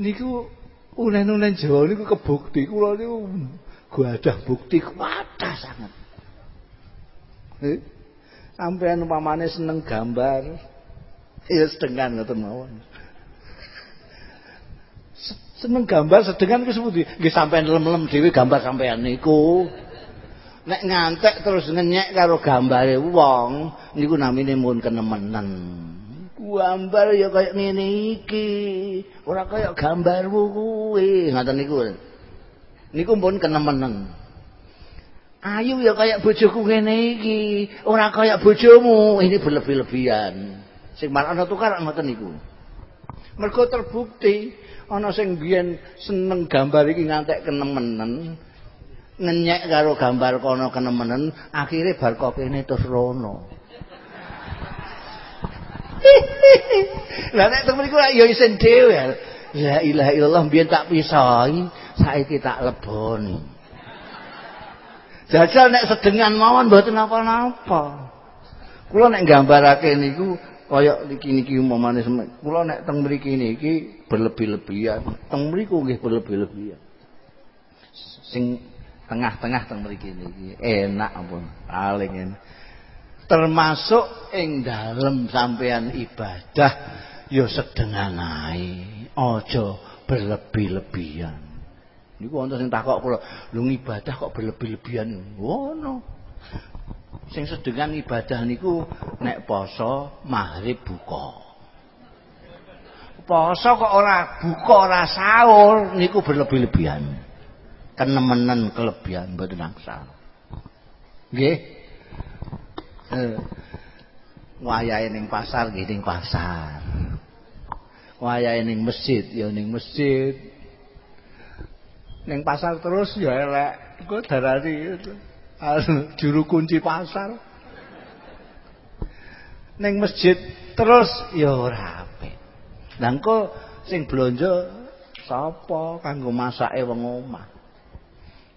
Niku ulen-ulen Jawa niku kebukti kula niku gadah bukti kuat sangat. Eh? sampean umpamane seneng gambar ya sedengan ngoten mawon. Seneng gambar sedengan ku sepundi? Nggih sampean lem-lem dhewe gambar sampean niku. Nek ngantek terus ngenyek karo gambare wong niku namine mun kenemenen gambar ya kaya ngene iki. Ora kaya gambarmu kuwi. Ngoten niku niku pun kenemenen ayu ya kayak bojoku ngene iki, ora kayak bojomu. Ini berlebih-lebihan. Sing malah tukar ngoten niku. Mergo terbukti ana sing biyen seneng gambar iki ngantek kenemenen, ngenyek karo gambar kono kenemenen, akhirnya bar kopene terus rono. Lah nek temen iku ya isen dhewe. La ilaha illallah biyen tak pisahi, saiki tak leboni. Jajal nek sedengan mawon mboten napa-napa. Kula nek gambarake niku kaya niki-niki umpamane kula nek teng mriki niki berlebih-lebihan. Teng mriku nggih berlebih-lebihan. Sing tengah-tengah teng mriki niki enak ampun paling enak. Termasuk ing dalem sampean ibadah ya sedengan ae. Aja berlebih-lebihan. Niku wonten sing takok kula, lho ibadah kok berlebih-lebihan ngono. Sing sedengan ibadah niku nek poso maghrib buka. Poso kok ora buka ora sahur niku berlebih-lebihan. Kenemenen kelebihan mboten angsal. Nggih. Eh. Wayahe ning pasar nggih ning pasar. Wayahe ning masjid ya ning masjid. Neng pasar terus ya elek. Kok darani juru kunci pasar. Neng masjid terus ya ora apik. Engko sing blonjo sapa kanggo masake wong omah.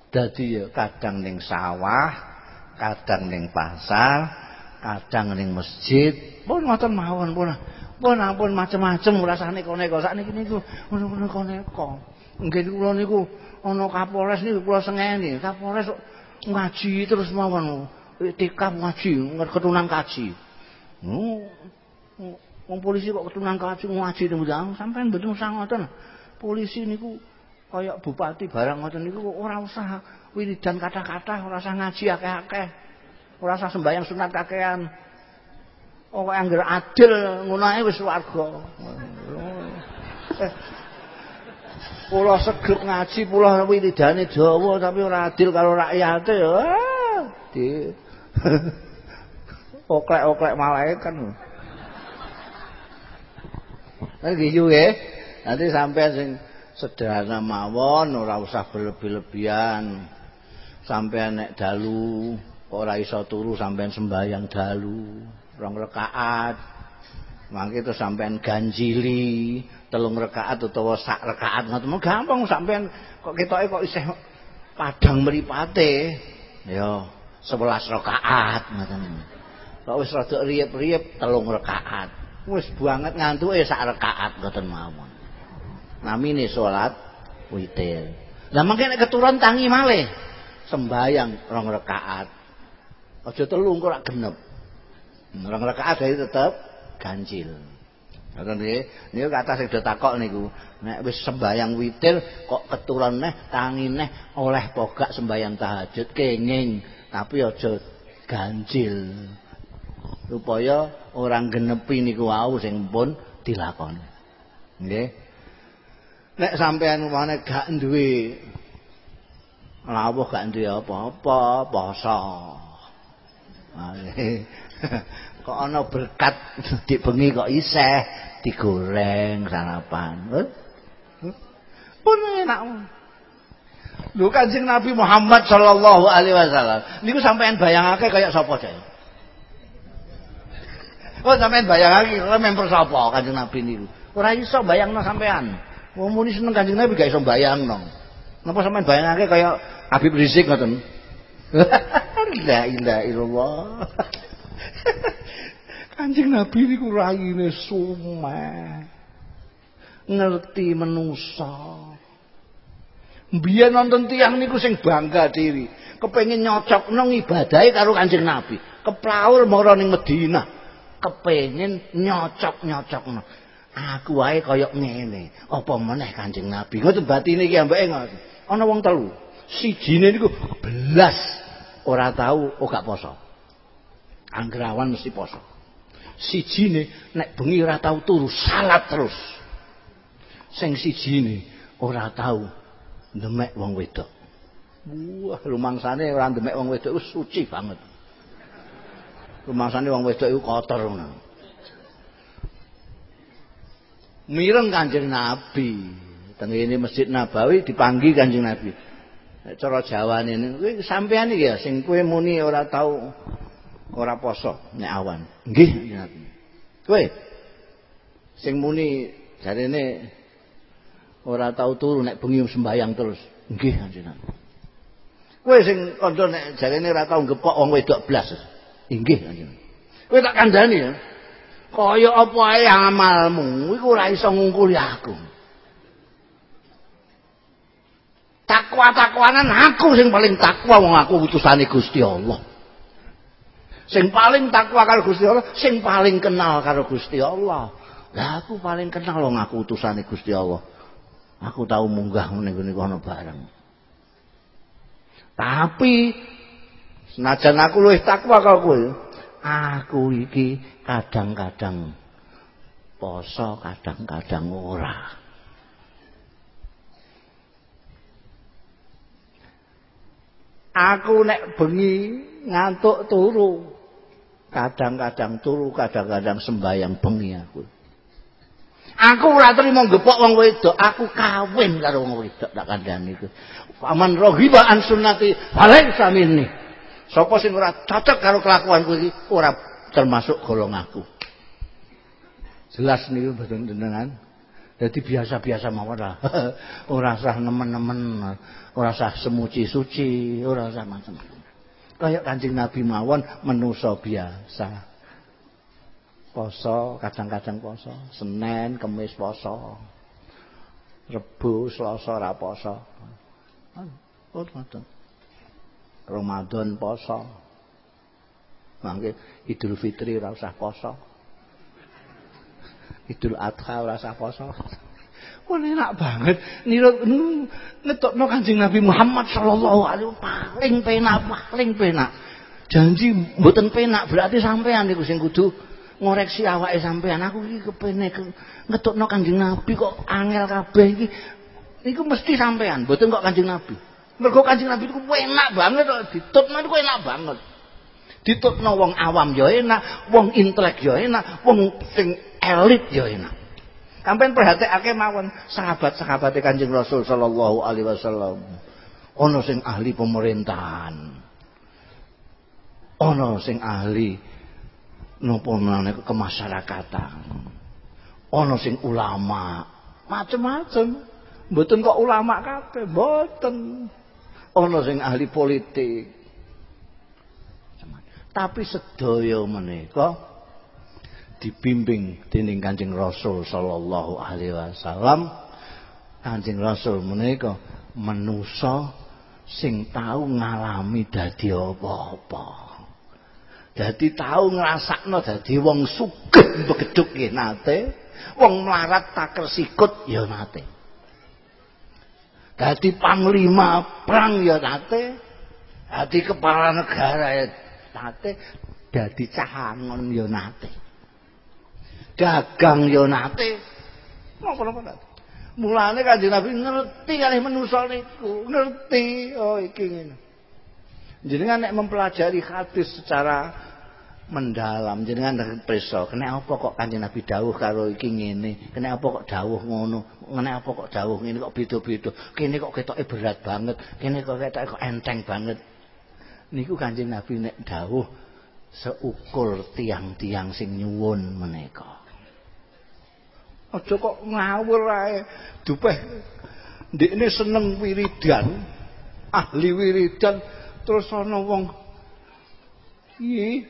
Dadi ya kadang ning sawah, kadang ning pasar, kadang ning masjid. Pun ngoten mawon pun. Pun ampun macem-macem rasane kok sakniki niku ngono-ngono koneko. Nggih kula niku ana Kapolres niku kula sengeni. Kapolres ngaji terus mawon. Tikam ngaji, ketunan kaji. Hmm. Wong polisi kok ketunan kaji ngaji tembang sampean mboten usah ngoten. Polisi niku kaya bupati barang ngoten niku ora usah wiridan kata-kata, ora usah ngaji akeh-akeh. Ora usah sembahyang sunat kakean. Oh, angger adil ngono ae wis warga. Eh, Pulau segep ngaji, pulau wiridane Jawa tapi ora adil karo rakyate ya. Di oklek-oklek malaikat. Gitu ya. Nanti sampai sing sederhana mawon ora usah berlebih-lebihan. Sampai nek dalu ora iso turu sampean sembahyang dalu, rong rakaat. Mangke terus sampean ganjili telung rakaat utawa sak rakaat ngoten. Gampang sampean kok ketoke kok isih padang mripate. Ya 11 rakaat ngoten. Kok wis rada riyep-riyep telung rakaat. wis banget ngantuke sak rakaat ngoten mawon. Namine salat witir. Lah mangke nek keturun tangi malih sembayang rong rakaat aja telu engko rak genep. Rong rakaat dadi tetep ganjil Ngoten nggih. Niku kata sing do takok niku. Nek wis sembayang witir kok keturun neh tangi neh oleh pogak sembayang tahajud kenging tapi aja ganjil. Supaya orang genepi niku wau sing pun dilakoni. Nggih. Nek sampean umane gak duwe lawuh gak duwe apa-apa, poso. kok ana berkat di bengi kok iseh digoreng sarapan. Pun enak. Lho Kanjeng Nabi Muhammad sallallahu alaihi wasallam niku sampean bayangake kaya sapa jae? Oh sampean bayangake kaya member sapa Kanjeng Nabi niku? Ora iso bayangno sampean. Wong muni seneng Kanjeng Nabi gak iso bayangno. Napa sampean bayangake kaya Habib Rizik ngoten? La ilaha illallah. Kanjeng Nabi niku raine sumeh. Ngerti menungsa. Biyen nonton tiang niku sing bangga diri, kepengin nyocok nang ibadahe karo Kanjeng Nabi. Keplaur mara ning Madinah, kepengin nyocok-nyocokno. Aku wae kaya ngene, apa meneh Kanjeng Nabi. Ngoten batine iki ambeke ngoten. Ana wong telu. Sijine niku belas ora tahu oh gak poso. Anggrawan mesti poso. Sijine nek bengi ora tau turu salat terus. Sing sijine ora tau ndemek wong wedok. Wah lumangsane ora ndemek wong wedok suci banget. Lumangsane wong wedok iku kotor ngono. Mireng kanjeng nabi. Teng ini masjid nabawi dipanggi kanjeng nabi. Cara jawane kuwi sampean iki ya sing kowe muni ora tau ora poso nek awan. Nggih. Kowe sing muni jarene ora tau turu nek bengi sembayang terus. Nggih, Kanjeng Kowe sing kandha nek jarene ora tau gepok wong wedok blas. Inggih, Kanjeng. Kowe tak kandhani ya. Kaya apa ae amalmu iku ora iso ngungkuli aku. Takwa-takwanan aku sing paling takwa wong aku utusane Gusti Allah. Sing paling takwa karo Gusti Allah, sing paling kenal karo Gusti Allah. Lah aku paling kenal wong aku utusane Gusti Allah. Aku tahu munggah ning ngene kono bareng. Tapi senajan aku luwih takwa karo kowe, aku iki kadang-kadang poso, kadang-kadang ora. Aku nek bengi ngantuk turu, kadang-kadang turu kadang-kadang sembayang bengi aku. Aku ora trimo gepok wong wedok aku kawin karo wong wedok tak kandhani iku paman rohiba an sunnati balik samini sapa sing ora cocok karo kelakuanku iki ora termasuk golonganku jelas niku mboten jenengan. Jadi biasa-biasa mawon lah. Ora usah nemen-nemen ora usah semuci suci ora usah macam-macam kayak kancing Nabi mawon menuso biasa. Poso, kadang-kadang poso, Senin, Kemis poso. Rebu, Selasa ra poso. Oh, Ramadan poso. Mangke Idul Fitri ora usah poso. Idul Adha ora usah poso. Wah enak banget. Nirut ngetokno Kanjeng Nabi Muhammad sallallahu alaihi paling penak, paling penak. Janji mboten penak berarti sampean niku sing kudu ngoreksi awake sampean. Aku iki kepenek ngetokno Kanjeng Nabi kok angel kabeh iki. Niku mesti sampean, mboten kok Kanjeng Nabi. Mergo Kanjeng Nabi iku enak banget kok ditutno niku enak banget. Ditutno wong awam ya enak, wong intelek ya enak, wong sing elit ya enak. Sampeyan perhatikake mawon sahabat-sahabat Kanjeng Rasul sallallahu alaihi wasallam. Ana sing ahli pemerintahan. Ana sing ahli napa menane kemasyarakatan. Ana sing ulama, macem-macem. Mboten kok ulama kabeh, mboten. Ana sing ahli politik. Tapi sedaya menika dibimbing dening Kanjeng Rasul sallallahu alaihi wasallam Kanjeng Rasul menika menusa sing tahu ngalami dadi apa-apa tahu ngrasakno dadi wong sugih begeduk nggih nate, wong melarat taker sikut ya nate. Dadi panglima perang ya nate, dadi kepala negara ya nate, dadi cahangon ya nate. Dagang ya nate. Mulane Kanjeng Nabi ngerti kalih manusa niku, ngerti. Oh iki ngene. Jenengan nek mempelajari hadis secara mendalam jenengan preso kena apa kok kanjeng Nabi dawuh karo iki ngene? Kena apa kok dawuh ngono? Kena apa kok dawuh ngene kok beda-beda? Kene kok ketoke berat banget? Kene kok ketoke kok enteng banget? Niku kanjeng Nabi nek dawuh seukur tiang-tiang sing nyuwun menika aja kok ngawur ae. Dupeh ndekne seneng wiridan ahli wiridan terus ana wong iya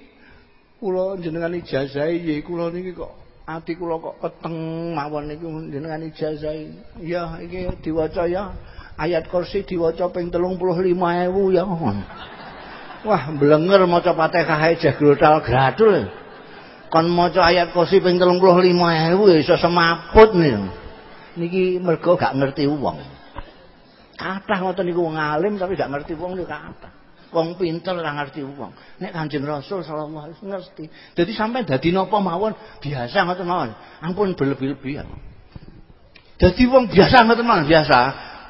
kula jenengan ijazahi nggih kula niki kok ati kula kok keteng mawon niku jenengan ijazahi ya iki diwaca ya ayat kursi diwaca ping 35.000 ya. Wah blenger maca Fatihah ae jaglotal gradul kon maca ayat kursi ping 35.000 iso semaput nih niki mergo gak ngerti wong kathah ngoten niku wong alim tapi gak ngerti wong niku kathah wong pinter ora ngerti wong. Nek Kanjeng Rasul sallallahu alaihi ngerti. Dadi sampai dadi napa mawon biasa ngoten mawon. Ampun berlebih-lebihan. Dadi wong biasa ngoten mawon biasa.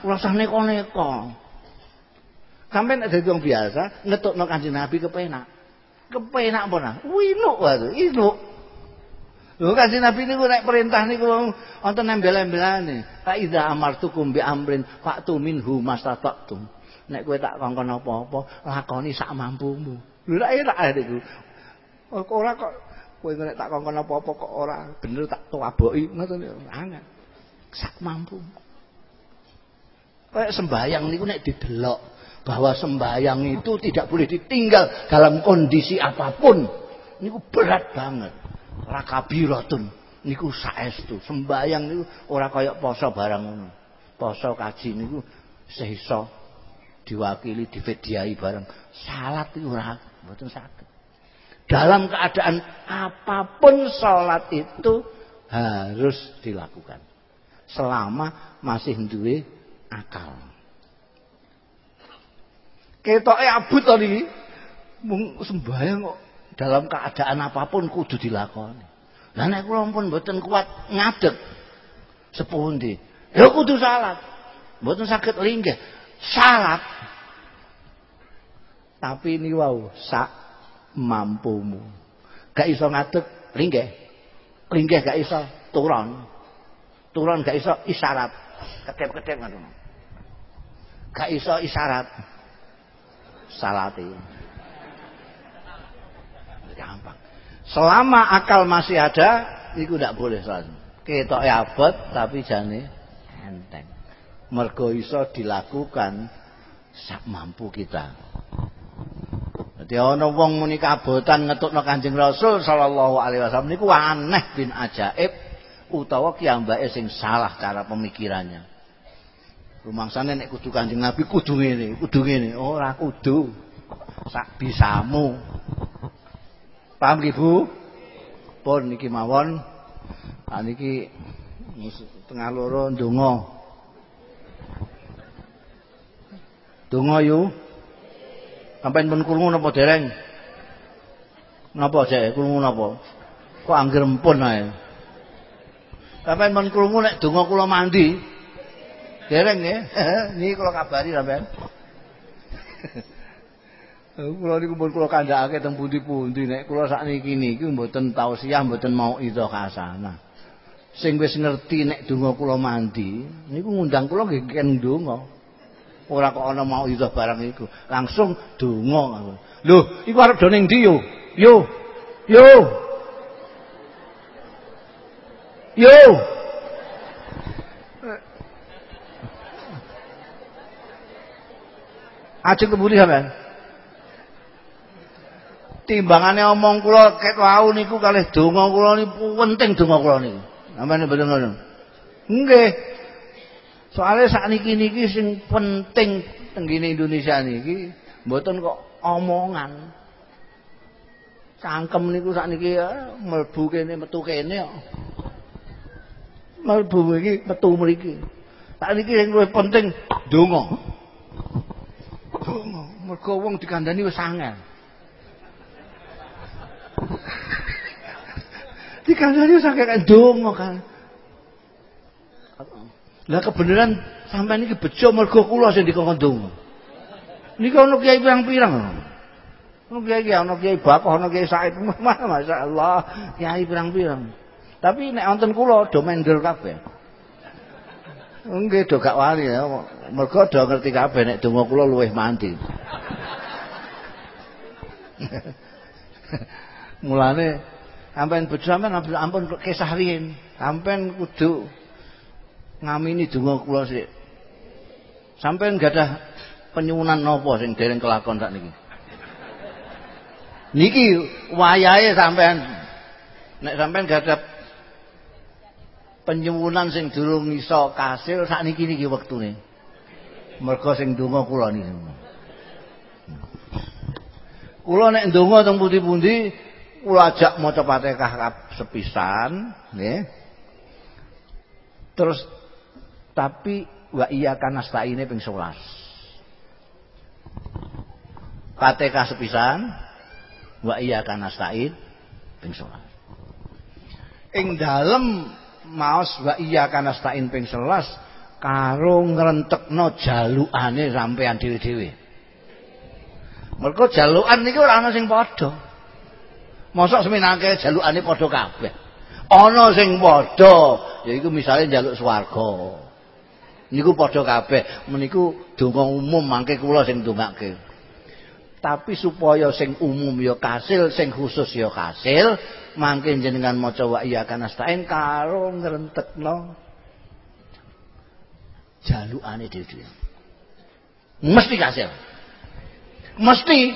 Ora usah neko-neko. Sampai nek dadi wong biasa ngetokno Kanjeng Nabi kepenak. Kepenak apa nah? Winuk wae, inuk. Lho Kanjeng Nabi niku nek perintah niku wonten embel-embelane. Fa idza amartukum bi amrin fa'tu minhu mastata'tum. nek kowe tak kongkon apa-apa lakoni sak mampumu lho lak enak niku ora kok kowe nek tak kongkon apa-apa kok ora bener tak tuaboki ngoten angel sak mampumu kayak sembayang niku nek didelok bahwa sembayang itu tidak boleh ditinggal dalam kondisi apa pun. Niku berat banget. Rakabiratun niku saestu. Sembayang niku ora kaya poso barang poso kaji niku sehisa diwakili difediai bareng. Salat itu ora mboten saged. Dalam keadaan apa pun salat itu harus dilakukan. Selama masih duwe akal ketoke abut tadi mung sembahyang kok dalam keadaan apa pun kudu dilakoni. Lah nek kula pun mboten kuat ngadeg sepundi ya kudu salat. Mboten saged linggih salat. Tapi ini wow sak mampumu. Gak iso ngadeg linggih. Linggih gak iso turun. Turun gak iso isyarat. Kedep-kedep ngono. Gak iso isyarat salati. Gampang. Selama akal masih ada itu tidak boleh salat. Ketok abot tapi jane enteng. Mergo iso dilakukan sak mampu kita. Dadi ana wong muni kabotan ngetokno Kanjeng Rasul sallallahu alaihi wasallam niku aneh bin ajaib utawa kiambake sing salah cara pemikirannya. Rumangsane nek kudu Kanjeng Nabi kudu ngene, kudu ngene, ora kudu. Sak bisamu. Paham nggih Bu? Pun niki mawon. Niki tengah loro ndonga. Donga yuk. Sampai pun krungu napa dereng? Napa cek krungu napa? Kok anggere empun ae. Sampai pun krungu nek donga kula mandi. Dereng nggih. Niki kula kabari sampean. kula niku pun kula kandhakake teng pundi-pundi nek kula sakniki niki mboten tausiah mboten mau itu kasana. Sing wis ngerti nek donga kula mandi niku ngundang kula nggih ken donga. ora kok ana mau iso barang iku langsung donga lho iku arep do ning ndi yo yo yo yo Ajeng keburi sampean timbangane omong kula ket wau niku kalih donga kula niku penting donga kula niku. Sampeyan bener ngono. Nggih. Soale sakniki niki sing penting tenggine Indonesia niki mboten kok omongan. Cangkem niku sakniki ya, mlebu kene metu kene kok. Mlebu iki metu mriki. Sakniki sing luwih penting donga. Donga. Mergo wong dikandani wis angel. dikandani wis angel donga kan. Lah kebenaran sampean iki bejo mergo kula sing dikongkon donga. Niki ana kiai pirang-pirang. Ono kiai ana kiai Bakoh, ana kiai Said, masyaallah, kiai pirang-pirang. Tapi nek wonten kula do mendel kabeh. Nggih do gak wani ya, mergo do ngerti kabeh nek donga kula luwih mandi. Mulane sampean bojo sampean ampun kisah riyin, sampean kudu ngamini donga kula sik. Sampean gadah penyuwunan napa sing dereng kelakon sakniki? niki wayahe sampean nek sampean gak ada penyuwunan sing durung iso kasil sakniki niki wektune mergo sing donga kula niki kula nek donga teng pundi-pundi kula ajak maca Fatihah sepisan nggih. Terus tapi wa iya kanasta'ine ping 11 Fatihah sepisan wa iyyaka nasta'in ping 11 ing dalem maos wa iyyaka nasta'in ping 11 karo ngrentekno jalukane sampean dhewe-dhewe. Mergo jalukan niki ora ana sing padha. Mosok seminake jalukane padha kabeh. Ana sing padha yaiku misale njaluk swarga. Niku padha kabeh. Meniku donga umum mangke kula sing ndongake. Tapi supaya sing umum ya kasil sing khusus ya kasil mangke jenengan maca wa iya kanastain karo ngrentekno jalukane dhewe mesti kasil mesti.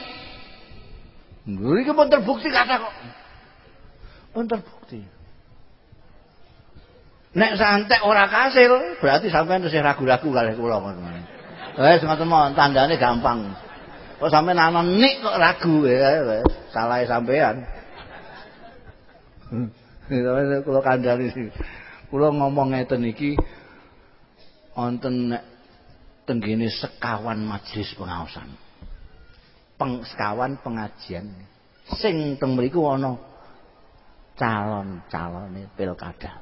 Iki pun terbukti kata kok. Pun terbukti. Nek santek ora kasil berarti sampean terus ragu-ragu kalih kula ngoten wis ngoten mawon tandane gampang. Kok sampe nanon nik kok ragu ya, salah sampean. Sampeyan kula kandhani kula ngomong ngeten iki wonten tenggene sekawan majelis pengaosan. Peng sekawan pengajian sing teng mriku ana calon-calone pilkada.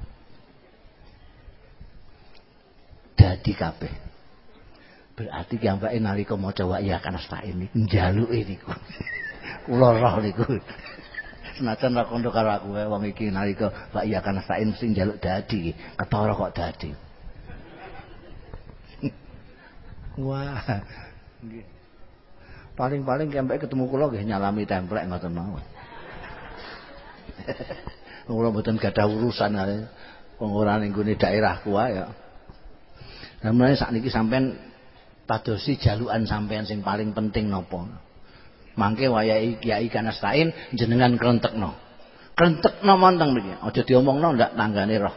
Dadi kabeh. Berarti kiambake nalika maca wa ya kanastain niku njaluke niku. Kula roh niku. Senajan ra kondo karo aku wong iki nalika wa ya kanastain mesti njaluk dadi, ketara kok dadi. Wah. Paling-paling kiambake ketemu kula nggih nyalami templek ngoten mawon. Kula mboten gadah urusan wong ora ning daerah kuwi ya. Lah mulane sakniki sampean padosi jalukan sampean sing paling penting nopo mangke wayahe kiai kanastain jenengan krentekno krentekno monteng mriki aja diomongno ndak tanggane roh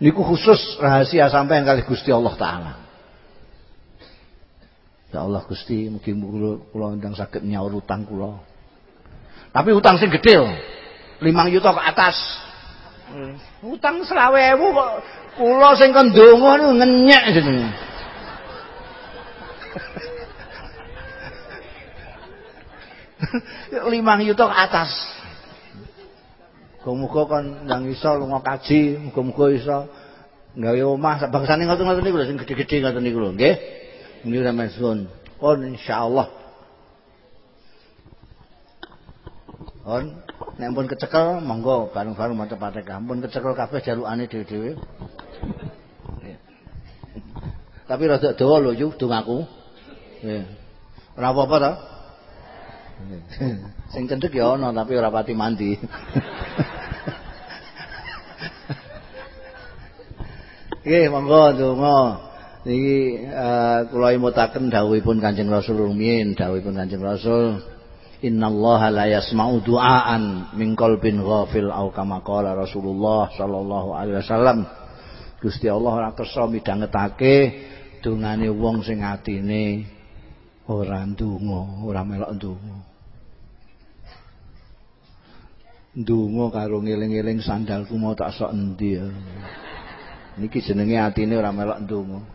niku khusus rahasia sampean kali Gusti Allah taala Ya Allah Gusti mugi kula ndang saged nyaur utang kula. Tapi utang sing gedhe 5 juta ke atas. Utang selawe ewu kok kula sing kon donga niku ngenyek jenenge. Limang yuta ke atas. Muga-muga kon ndang iso lunga kaji muga-muga iso gawe omah. Sak bangsane ngoten-ngoten niku lho sing gedhe-gedhe ngoten niku lho nggih sampeyan suwun pun insyaallah. On nek pun kecekel monggo bareng-bareng maca Fatihah. Pun kecekel kabeh jalukane dhewe-dhewe. Tapi rada dawa lho yu dongaku nggih. Ora apa-apa ta? Sing cendhek ya ana tapi ora pati mandi. Nggih, monggo donga. Niki uh, kula imutaken dawuhipun Kanjeng Rasul rumiyin, dawuhipun Kanjeng Rasul. innallaha la yasma'u du'aan min qalbin ghafil au kama Rasulullah sallallahu alaihi wasallam. Gusti Allah ora kersa midhangetake dongane wong sing atine ora ndonga ora melok ndonga. Ndonga karo ngeling-eling sandalku mau tak sok endi ya. Niki jenenge atine ora melok ndonga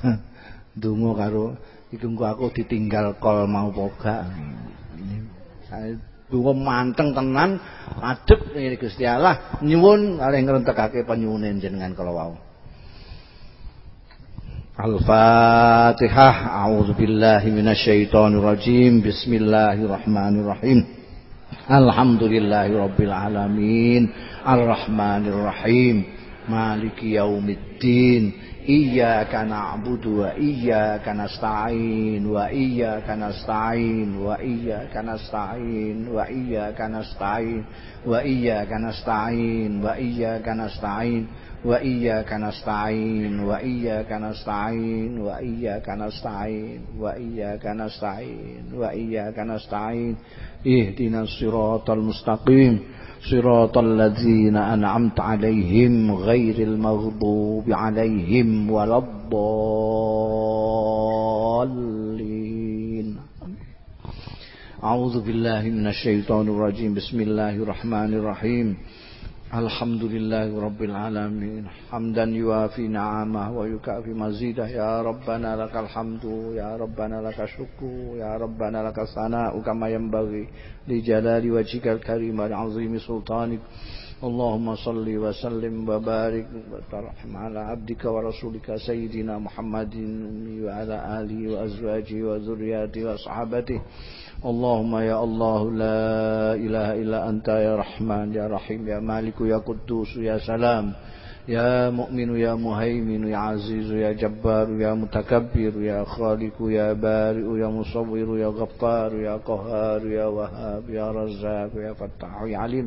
ndonga karo engko aku ditinggal kol mau poga Dungo manteng tenan adep ini Gusti Allah. Nyuwun kalih ngrentekake penyuwune jenengan kala wau. Al-Fatihah A'udzu billahi minasyaitonir rajim Bismillahirrahmanirrahim. Alhamdulillahi rabbil alamin. Arrahmanir rahim Maliki yaumiddin Iyyaka na'budu wa iyyaka nasta'in wa iyyaka nasta'in wa iyyaka nasta'in wa iyyaka nasta'in wa iyyaka nasta'in wa iyyaka nasta'in wa iyyaka nasta'in wa iyyaka nasta'in wa iyyaka nasta'in wa iyyaka nasta'in wa iyyaka nasta'in ihdinas siratal mustaqim صراط الذين أنعمت عليهم غير المغضوب عليهم ولا الضالين. أعوذ بالله من الشيطان الرجيم. بسم الله الرحمن الرحيم. الحمد لله رب العالمين. حمدا يوافي نعمه ويكافي مزيده. يا ربنا لك الحمد يا ربنا لك الشكر يا ربنا لك الثناء كما ينبغي. لجلال وجهك الكريم العظيم سلطانك. اللهم صل وسلم وبارك وترحم على عبدك ورسولك سيدنا محمد وعلى آله وأزواجه وذرياته وأصحابته اللهم يا الله لا إله إلا أنت يا رحمن يا رحيم يا مالك يا قدوس يا سلام. يا مؤمن يا مهيمن يا عزيز يا جبار يا متكبر يا خالق يا بارئ يا مصور يا غفار يا قهار يا وهاب يا رزاق يا فتاح يا عليم.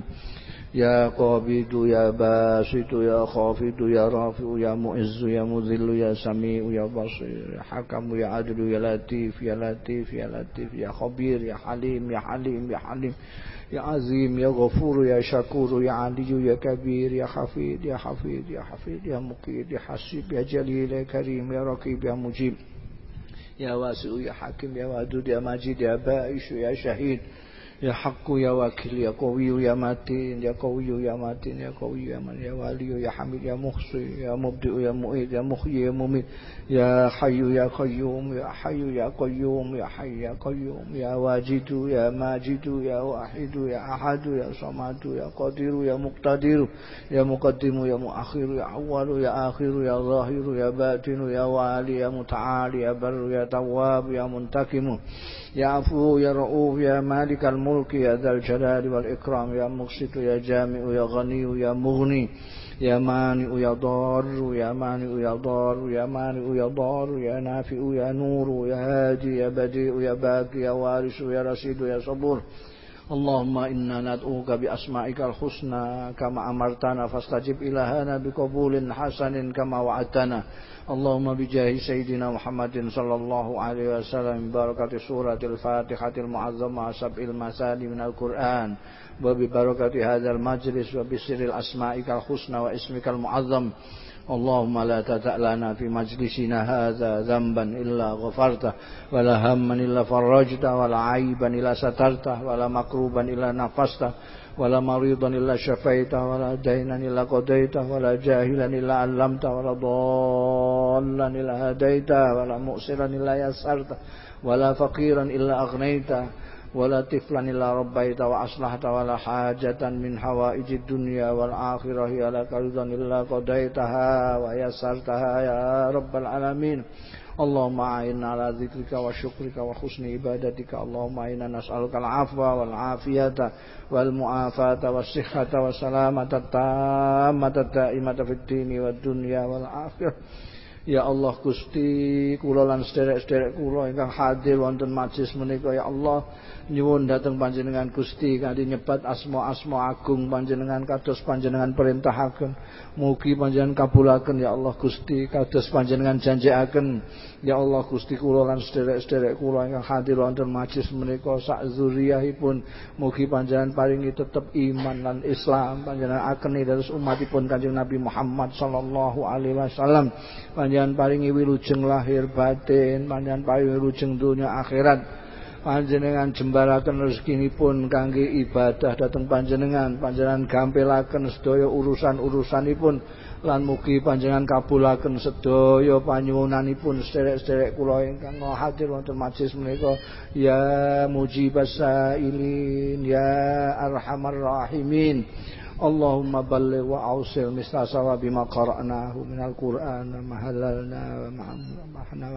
يا قابض يا باسط يا خافض يا رافع يا معز يا مذل يا سميع يا بصير يا حكم يا عدل يا لطيف يا لطيف يا لطيف يا خبير يا حليم يا حليم يا حليم يا عظيم يا غفور يا شكور يا علي يا كبير يا حفيد يا حفيد يا حفيد يا مقيد يا حسيب يا جليل يا كريم يا رقيب يا مجيب يا واسع يا حاكم يا ودود يا مجيد يا بائش يا شهيد يا حق يا وكيل يا قوي يا متين يا قوي يا متين يا قوي يا من يا ولي يا حميد يا محصي يا مبدئ يا مؤيد يا محيي يا مميت يا حي يا قيوم يا حي يا قيوم يا حي يا قيوم يا واجد يا ماجد يا واحد يا أحد يا صمد يا قدير يا مقتدر يا مقدم يا مؤخر يا أول يا آخر يا ظاهر يا باطن يا والي يا متعالي يا بر يا تواب يا منتقم يا عفو يا رؤوف يا مالك الملك يا ذا الجلال والإكرام يا مقسط يا جامع يا غني يا مغني يا مانع يا ضار يا مانع يا ضار يا مانع يا ضار يا نافع يا نور يا هادي يا بديع يا باقي يا وارث يا رشيد يا صبور. Allahumma inna nad'uka bi asma'ikal husna kama amartana fastajib ilahana bi qabulin hasanin kama wa'adtana. Allahumma bijahi sayyidina Muhammadin sallallahu alaihi wasallam barakati suratil fatihatil muazzamah sab'il masani minal Qur'an wa bi barakati hadzal majlis wa bi sirril asma'ikal husna wa ismikal muazzam. اللهم لا تدع لنا في مجلسنا هذا ذنبا إلا غفرته ولا هما إلا فرجته ولا عيبا إلا سترته ولا مكروبا إلا نفسته ولا مريضا إلا شفيته ولا دينا إلا قضيته ولا جاهلا إلا علمته ولا ضالا إلا هديته ولا مؤسرا إلا يسرته ولا فقيرا إلا أغنيته. ولا طفلا إلا ربيت وأصلحت ولا حاجة من حوائج الدنيا والآخرة هي لك رضا إلا قضيتها ويسرتها يا رب العالمين اللهم أعنا على ذكرك وشكرك وحسن عبادتك اللهم إنا نسألك العفو والعافية والمعافاة والصحة والسلامة التامة الدائمة في الدين والدنيا والآخرة Ya Allah Gusti kula lan sederek-sederek kula ingkang hadir wonten majelis menika ya Allah nyuwun dhateng panjenengan Gusti kanthi nyebat asma-asma agung panjenengan kados panjenengan perintahaken mugi panjenengan kabulaken ya Allah Gusti kados panjenengan janjiaken ya Allah Gusti kula lan sederek-sederek kula ingkang hadir wonten majelis menika sak zuriyahipun. Mugi panjenengan paringi tetep iman lan Islam. Panjenengan akeni dados umatipun Kanjeng Nabi Muhammad sallallahu alaihi wasallam. Panjenengan paringi wilujeng lahir batin. Panjenengan paringi wilujeng dunia akhirat panjenengan jembaraken rezekinipun kangge ibadah dhateng panjenengan. Panjenengan gampelaken sedaya urusan-urusanipun. Lan mugi panjenengan kabulaken sedaya panyuwunanipun. Sederek-sederek kula ingkang hadir wonten majelis menika. Ya mujibas sailin ya arhamar rahimin اللهم بلغ وأوصل مثل ثواب ما قرأناه من القرآن وما هللنا وما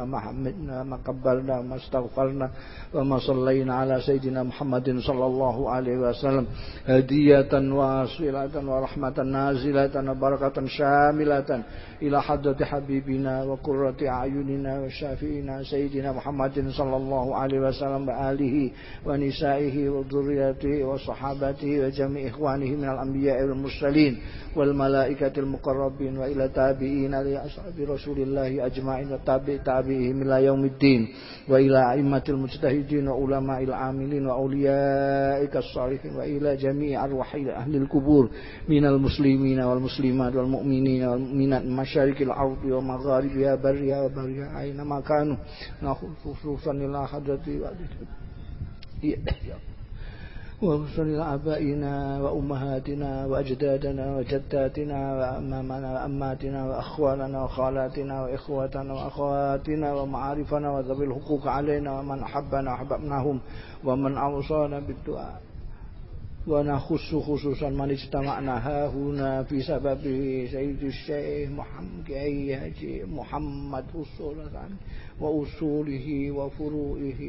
وما حمدنا وما قبلنا وما استغفرنا وما صلينا على سيدنا محمد صلى الله عليه وسلم هدية واصلة ورحمة نازلة وبركة شاملة إلى حضرة حبيبنا وقرة أعيننا وشافينا سيدنا محمد صلى الله عليه وسلم وآله ونسائه وذريته وصحابته وجميع إخوانه من الأنبياء والمرسلين والملائكة المقربين وإلى تابعين لأصحاب رسول الله أجمعين وتابع تابعهم إلى يوم الدين وإلى أئمة المجتهدين وعلماء العاملين وأوليائك الصالحين وإلى جميع أرواح أهل القبور من المسلمين والمسلمات والمؤمنين والمؤمنات مشارق الأرض ومغاربها برها وبرها أينما كانوا. خصوصا إلى حضرة واغفر لآبائنا وأمهاتنا وأجدادنا وجداتنا وأمامنا وأماتنا وأخواننا وخالاتنا وإخواتنا وأخواتنا ومعارفنا وذوي الحقوق علينا ومن أحبنا وأحببناهم ومن أوصانا بالدعاء. ونخص خصوصا من اجتمعنا. في سببه سيد الشيخ محمد محمد أصولة وأصوله وفروعه.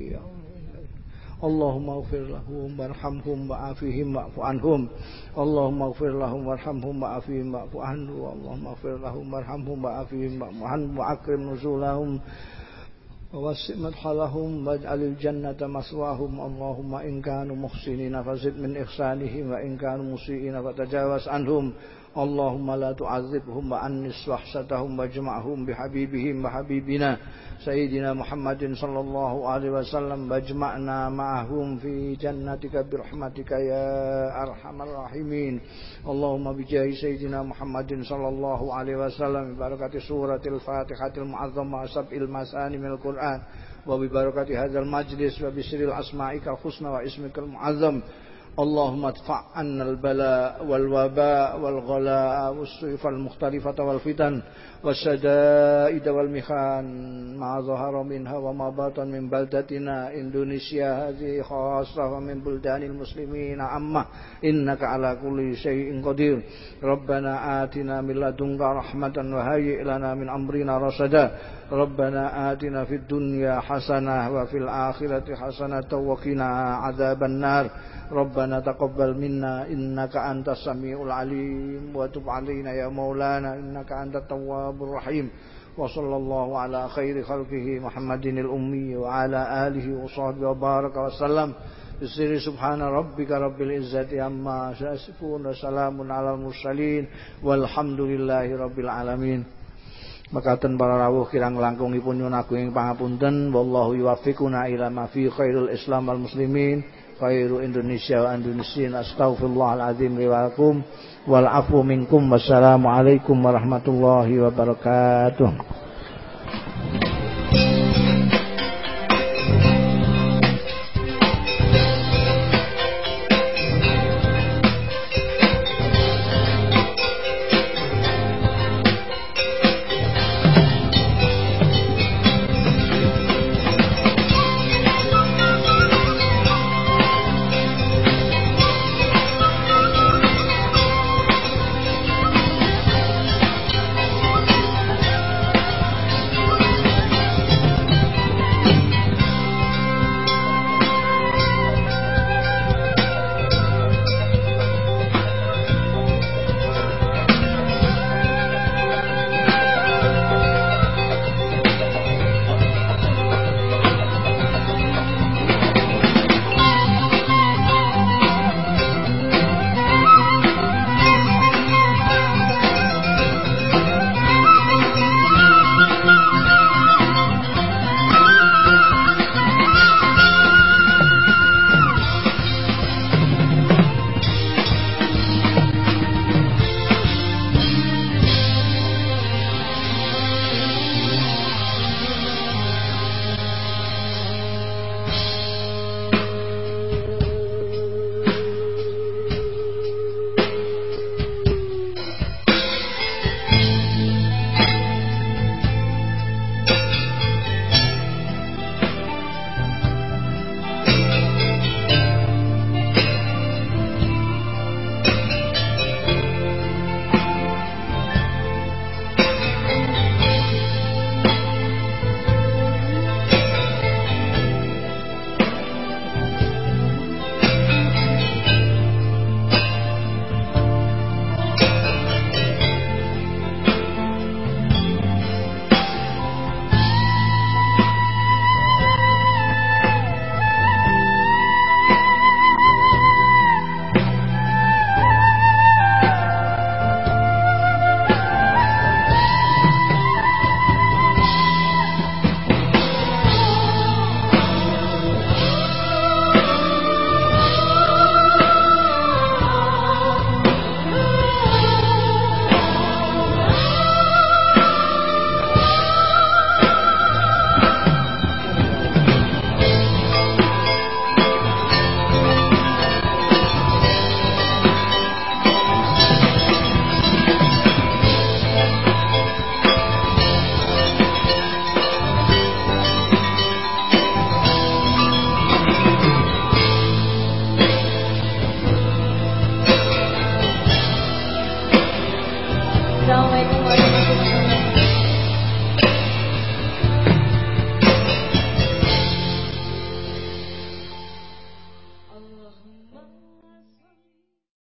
اللهم اغفر لهم وارحمهم وعافهم واعف عنهم. اللهم اغفر لهم وارحمهم وعافهم واعف عنهم. اللهم اغفر لهم وارحمهم وعافهم واعف عنهم واكرم نزولهم. ووسع مدخلهم واجعل الجنة مثواهم. اللهم إن كانوا محسنين فزد من إحسانهم وإن كانوا مسيئين فتجاوز عنهم. اللهم لا تعذبهم وأنس وحشتهم واجمعهم بحبيبهم وحبيبنا سيدنا محمد صلى الله عليه وسلم واجمعنا معهم في جنتك برحمتك يا أرحم الراحمين. اللهم بجاه سيدنا محمد صلى الله عليه وسلم ببركة سورة الفاتحة المعظمة وسبع المثاني من القرآن وببركة هذا المجلس وبسر الأسمائك الحسنى واسمك المعظم. اللهم ادفع عنا البلاء والوباء والغلاء والصيف المختلفة والفتن والشدائد والمحان ما ظهر منها وما بطن من بلدتنا إندونيسيا هذه خاصة ومن بلدان المسلمين عامة إنك على كل شيء قدير ربنا آتنا من لدنك رحمة وهيئ لنا من أمرنا رشدا ربنا آتنا في الدنيا حسنة وفي الآخرة حسنة وقنا عذاب النار ربنا تقبل منا إنك أنت السميع العليم وتب علينا يا مولانا إنك أنت التواب الرحيم وصلى الله على خير خلقه محمد الأمي وعلى آله وصحبه وبارك وسلم بسر سبحان ربك رب العزة عما يصفون وسلام على المرسلين والحمد لله رب العالمين Makaten para rawuh kirang langkungipun nyuwun agung pangapunten wallahu yuwaffiquna ila ma fi khairul islam wal muslimin khairu Indonesia wa Indonesian astaghfirullahaladzim liwakum wal afu minkum wassalamu alaikum warahmatullahi wabarakatuh.